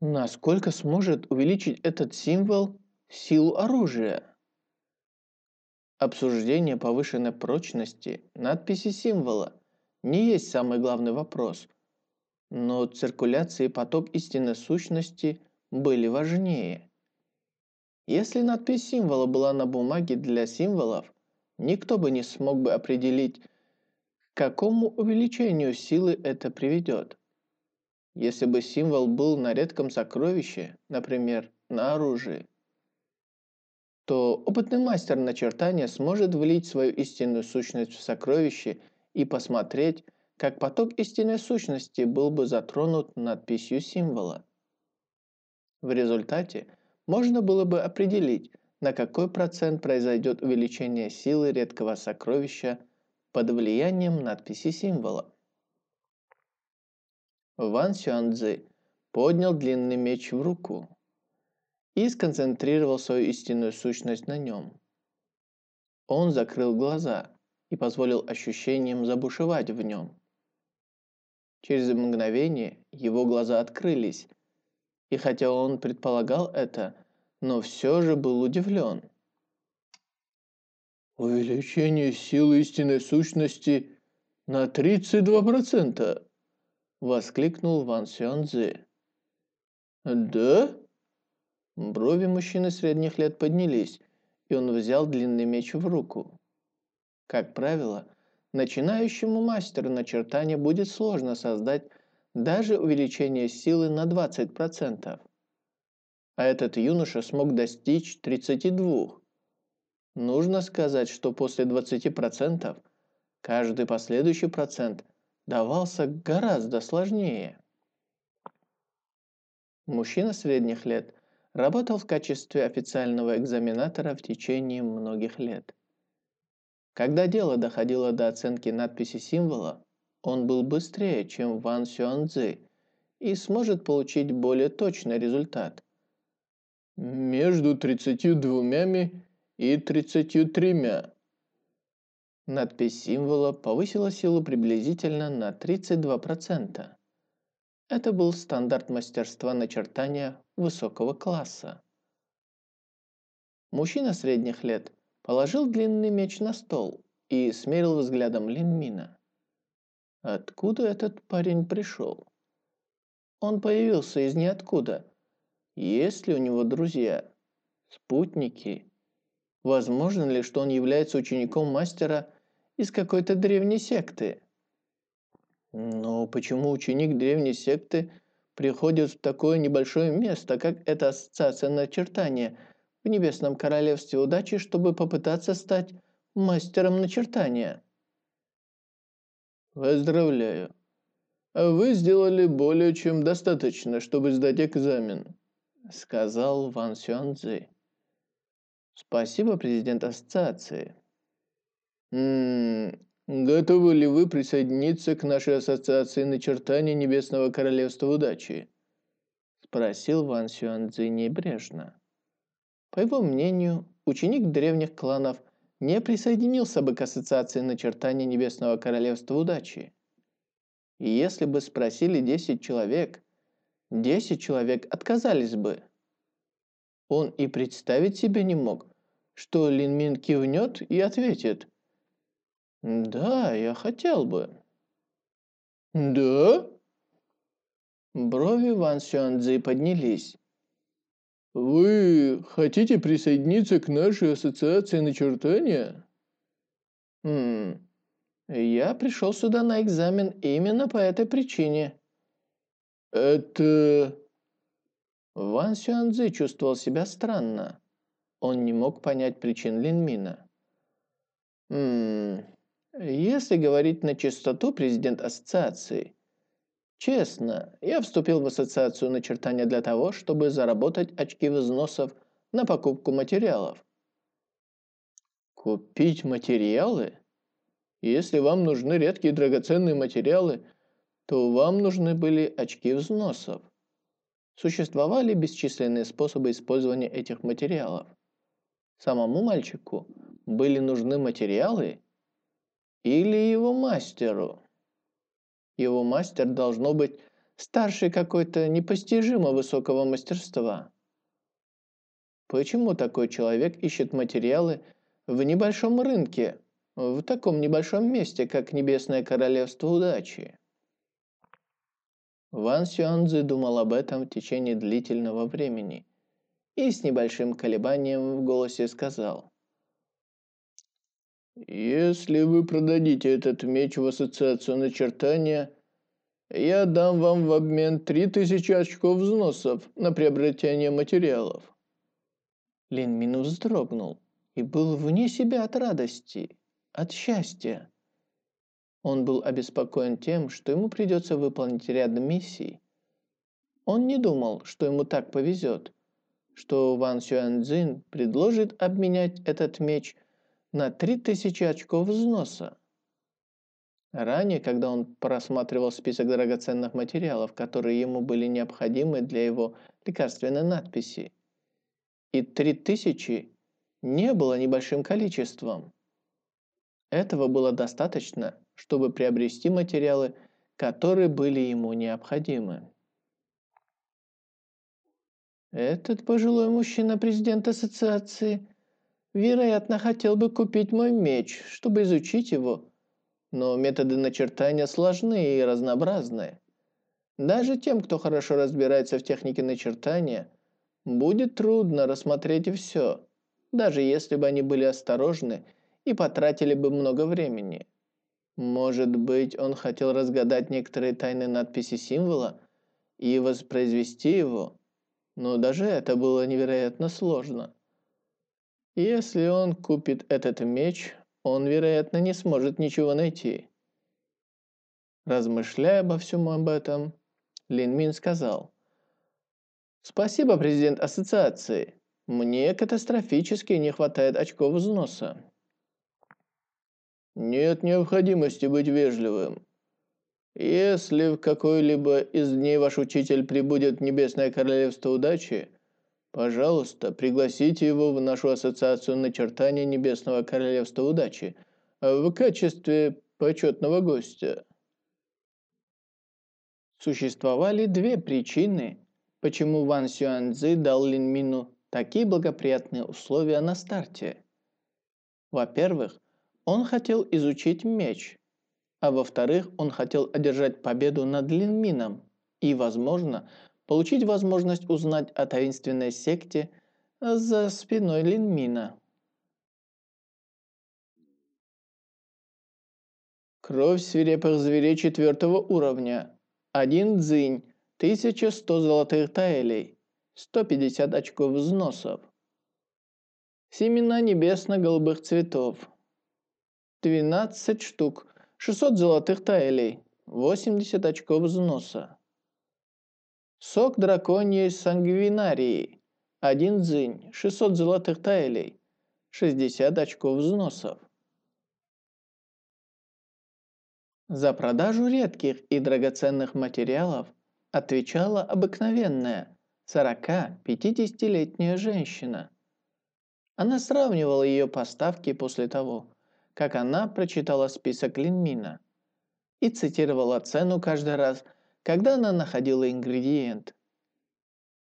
Насколько сможет увеличить этот символ силу оружия? Обсуждение повышенной прочности надписи символа – не есть самый главный вопрос, но циркуляция и поток истинной сущности были важнее. Если надпись символа была на бумаге для символов, никто бы не смог бы определить, к какому увеличению силы это приведет. Если бы символ был на редком сокровище, например, на оружии, то опытный мастер начертания сможет влить свою истинную сущность в сокровище и посмотреть, как поток истинной сущности был бы затронут надписью символа. В результате можно было бы определить, на какой процент произойдет увеличение силы редкого сокровища под влиянием надписи символа. Ван Сюанцзы поднял длинный меч в руку и сконцентрировал свою истинную сущность на нем. Он закрыл глаза и позволил ощущениям забушевать в нем. Через мгновение его глаза открылись, и хотя он предполагал это, но все же был удивлен. «Увеличение силы истинной сущности на 32%!» – воскликнул Ван Сюанцзы. «Да?» Брови мужчины средних лет поднялись, и он взял длинный меч в руку. Как правило, Начинающему мастеру начертания будет сложно создать даже увеличение силы на 20%. А этот юноша смог достичь 32. Нужно сказать, что после 20% каждый последующий процент давался гораздо сложнее. Мужчина средних лет работал в качестве официального экзаменатора в течение многих лет. Когда дело доходило до оценки надписи символа, он был быстрее, чем Ван Сюанцзы, и сможет получить более точный результат. Между 32 и 33. Надпись символа повысила силу приблизительно на 32%. Это был стандарт мастерства начертания высокого класса. Мужчина средних лет положил длинный меч на стол и смерил взглядом Линмина. Откуда этот парень пришел? Он появился из ниоткуда. Есть ли у него друзья? Спутники? Возможно ли, что он является учеником мастера из какой-то древней секты? Но почему ученик древней секты приходит в такое небольшое место, как эта ассоциация начертания – в Небесном Королевстве удачи, чтобы попытаться стать мастером начертания. Поздравляю. Вы сделали более чем достаточно, чтобы сдать экзамен, сказал Ван Сюанцзи. Спасибо, президент ассоциации. М -м, готовы ли вы присоединиться к нашей ассоциации начертания Небесного Королевства удачи? Спросил Ван Сюанцзи небрежно. По его мнению, ученик древних кланов не присоединился бы к ассоциации начертания Небесного Королевства Удачи. И если бы спросили 10 человек, 10 человек отказались бы. Он и представить себе не мог, что Лин Мин кивнет и ответит «Да, я хотел бы». «Да?» Брови Ван Сюанцзы поднялись. «Вы хотите присоединиться к нашей ассоциации начертания?» «Хм, я пришел сюда на экзамен именно по этой причине». «Это...» Ван Сюанзы чувствовал себя странно. Он не мог понять причин Линмина. «Хм, если говорить на чистоту, президент ассоциации, Честно, я вступил в ассоциацию начертания для того, чтобы заработать очки взносов на покупку материалов. Купить материалы? Если вам нужны редкие драгоценные материалы, то вам нужны были очки взносов. Существовали бесчисленные способы использования этих материалов. Самому мальчику были нужны материалы или его мастеру? Его мастер должно быть старше какой-то непостижимо высокого мастерства. Почему такой человек ищет материалы в небольшом рынке, в таком небольшом месте, как Небесное Королевство Удачи? Ван Сюанзы думал об этом в течение длительного времени и с небольшим колебанием в голосе сказал. «Если вы продадите этот меч в ассоциацию начертания, я дам вам в обмен 3000 очков взносов на приобретение материалов». Лин Мин вздрогнул и был вне себя от радости, от счастья. Он был обеспокоен тем, что ему придется выполнить ряд миссий. Он не думал, что ему так повезет, что Ван Сюаньцзин предложит обменять этот меч на 3000 очков взноса. Ранее, когда он просматривал список драгоценных материалов, которые ему были необходимы для его лекарственной надписи, и 3000 не было небольшим количеством. Этого было достаточно, чтобы приобрести материалы, которые были ему необходимы. Этот пожилой мужчина, президент ассоциации, вероятно, хотел бы купить мой меч, чтобы изучить его, но методы начертания сложны и разнообразны. Даже тем, кто хорошо разбирается в технике начертания, будет трудно рассмотреть все, даже если бы они были осторожны и потратили бы много времени. Может быть, он хотел разгадать некоторые тайны надписи символа и воспроизвести его, но даже это было невероятно сложно. Если он купит этот меч, он, вероятно, не сможет ничего найти. Размышляя обо всем об этом, Лин Мин сказал, «Спасибо, президент ассоциации. Мне катастрофически не хватает очков взноса». «Нет необходимости быть вежливым. Если в какой-либо из дней ваш учитель прибудет в Небесное Королевство Удачи, пожалуйста, пригласите его в нашу ассоциацию начертания Небесного Королевства Удачи в качестве почетного гостя. Существовали две причины, почему Ван Сюаньцзы дал Лин Мину такие благоприятные условия на старте. Во-первых, он хотел изучить меч – а во-вторых, он хотел одержать победу над Линмином и, возможно, получить возможность узнать о таинственной секте за спиной Линмина. Кровь свирепых зверей четвертого уровня. Один дзынь, 1100 золотых таэлей, 150 очков взносов. Семена небесно-голубых цветов. 12 штук, 600 золотых таэлей, 80 очков взноса. Сок драконьей сангвинарии, 1 дзынь, 600 золотых таэлей, 60 очков взносов. За продажу редких и драгоценных материалов отвечала обыкновенная 40-50-летняя женщина. Она сравнивала ее поставки после того, как она прочитала список Линмина и цитировала цену каждый раз, когда она находила ингредиент.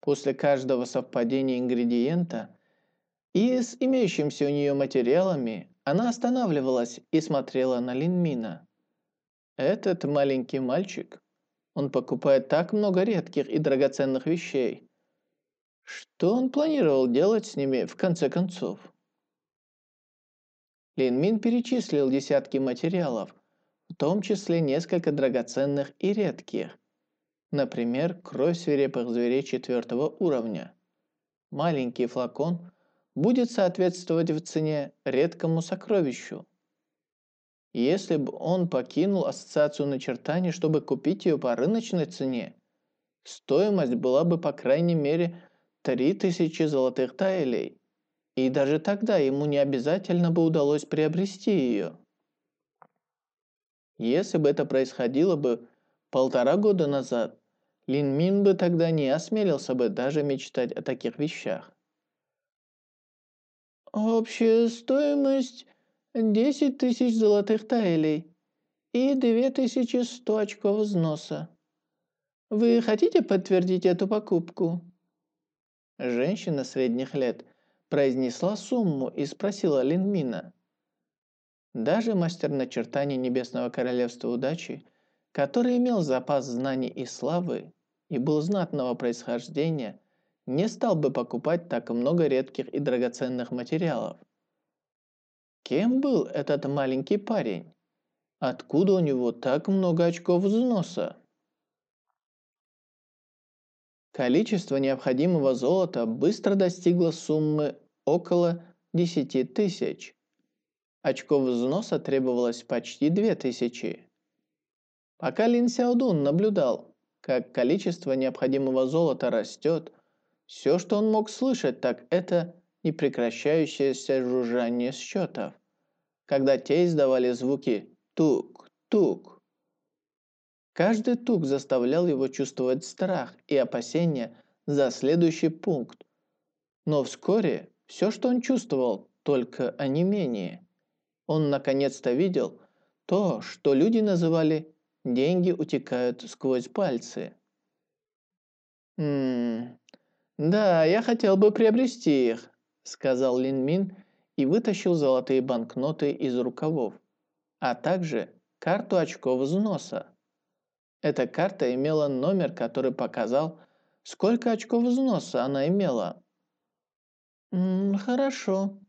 После каждого совпадения ингредиента и с имеющимися у нее материалами она останавливалась и смотрела на Линмина. Этот маленький мальчик, он покупает так много редких и драгоценных вещей. Что он планировал делать с ними в конце концов? Лин Мин перечислил десятки материалов, в том числе несколько драгоценных и редких. Например, кровь свирепых зверей четвертого уровня. Маленький флакон будет соответствовать в цене редкому сокровищу. Если бы он покинул ассоциацию начертаний, чтобы купить ее по рыночной цене, стоимость была бы по крайней мере 3000 золотых таэлей. И даже тогда ему не обязательно бы удалось приобрести ее. Если бы это происходило бы полтора года назад, Лин Мин бы тогда не осмелился бы даже мечтать о таких вещах. Общая стоимость 10 тысяч золотых таэлей и 2100 очков взноса. Вы хотите подтвердить эту покупку? Женщина средних лет произнесла сумму и спросила Линмина. Даже мастер начертаний Небесного Королевства Удачи, который имел запас знаний и славы и был знатного происхождения, не стал бы покупать так много редких и драгоценных материалов. Кем был этот маленький парень? Откуда у него так много очков взноса? Количество необходимого золота быстро достигло суммы около 10 тысяч. Очков взноса требовалось почти 2000. Пока Лин Сяодун наблюдал, как количество необходимого золота растет, все, что он мог слышать, так это непрекращающееся жужжание счетов, когда те издавали звуки «тук-тук». Каждый тук заставлял его чувствовать страх и опасения за следующий пункт. Но вскоре все, что он чувствовал, только онемение. Он наконец-то видел то, что люди называли «деньги утекают сквозь пальцы». «Ммм, да, я хотел бы приобрести их», сказал Лин Мин и вытащил золотые банкноты из рукавов, а также карту очков взноса. Эта карта имела номер, который показал, сколько очков взноса она имела. «М -м, «Хорошо»,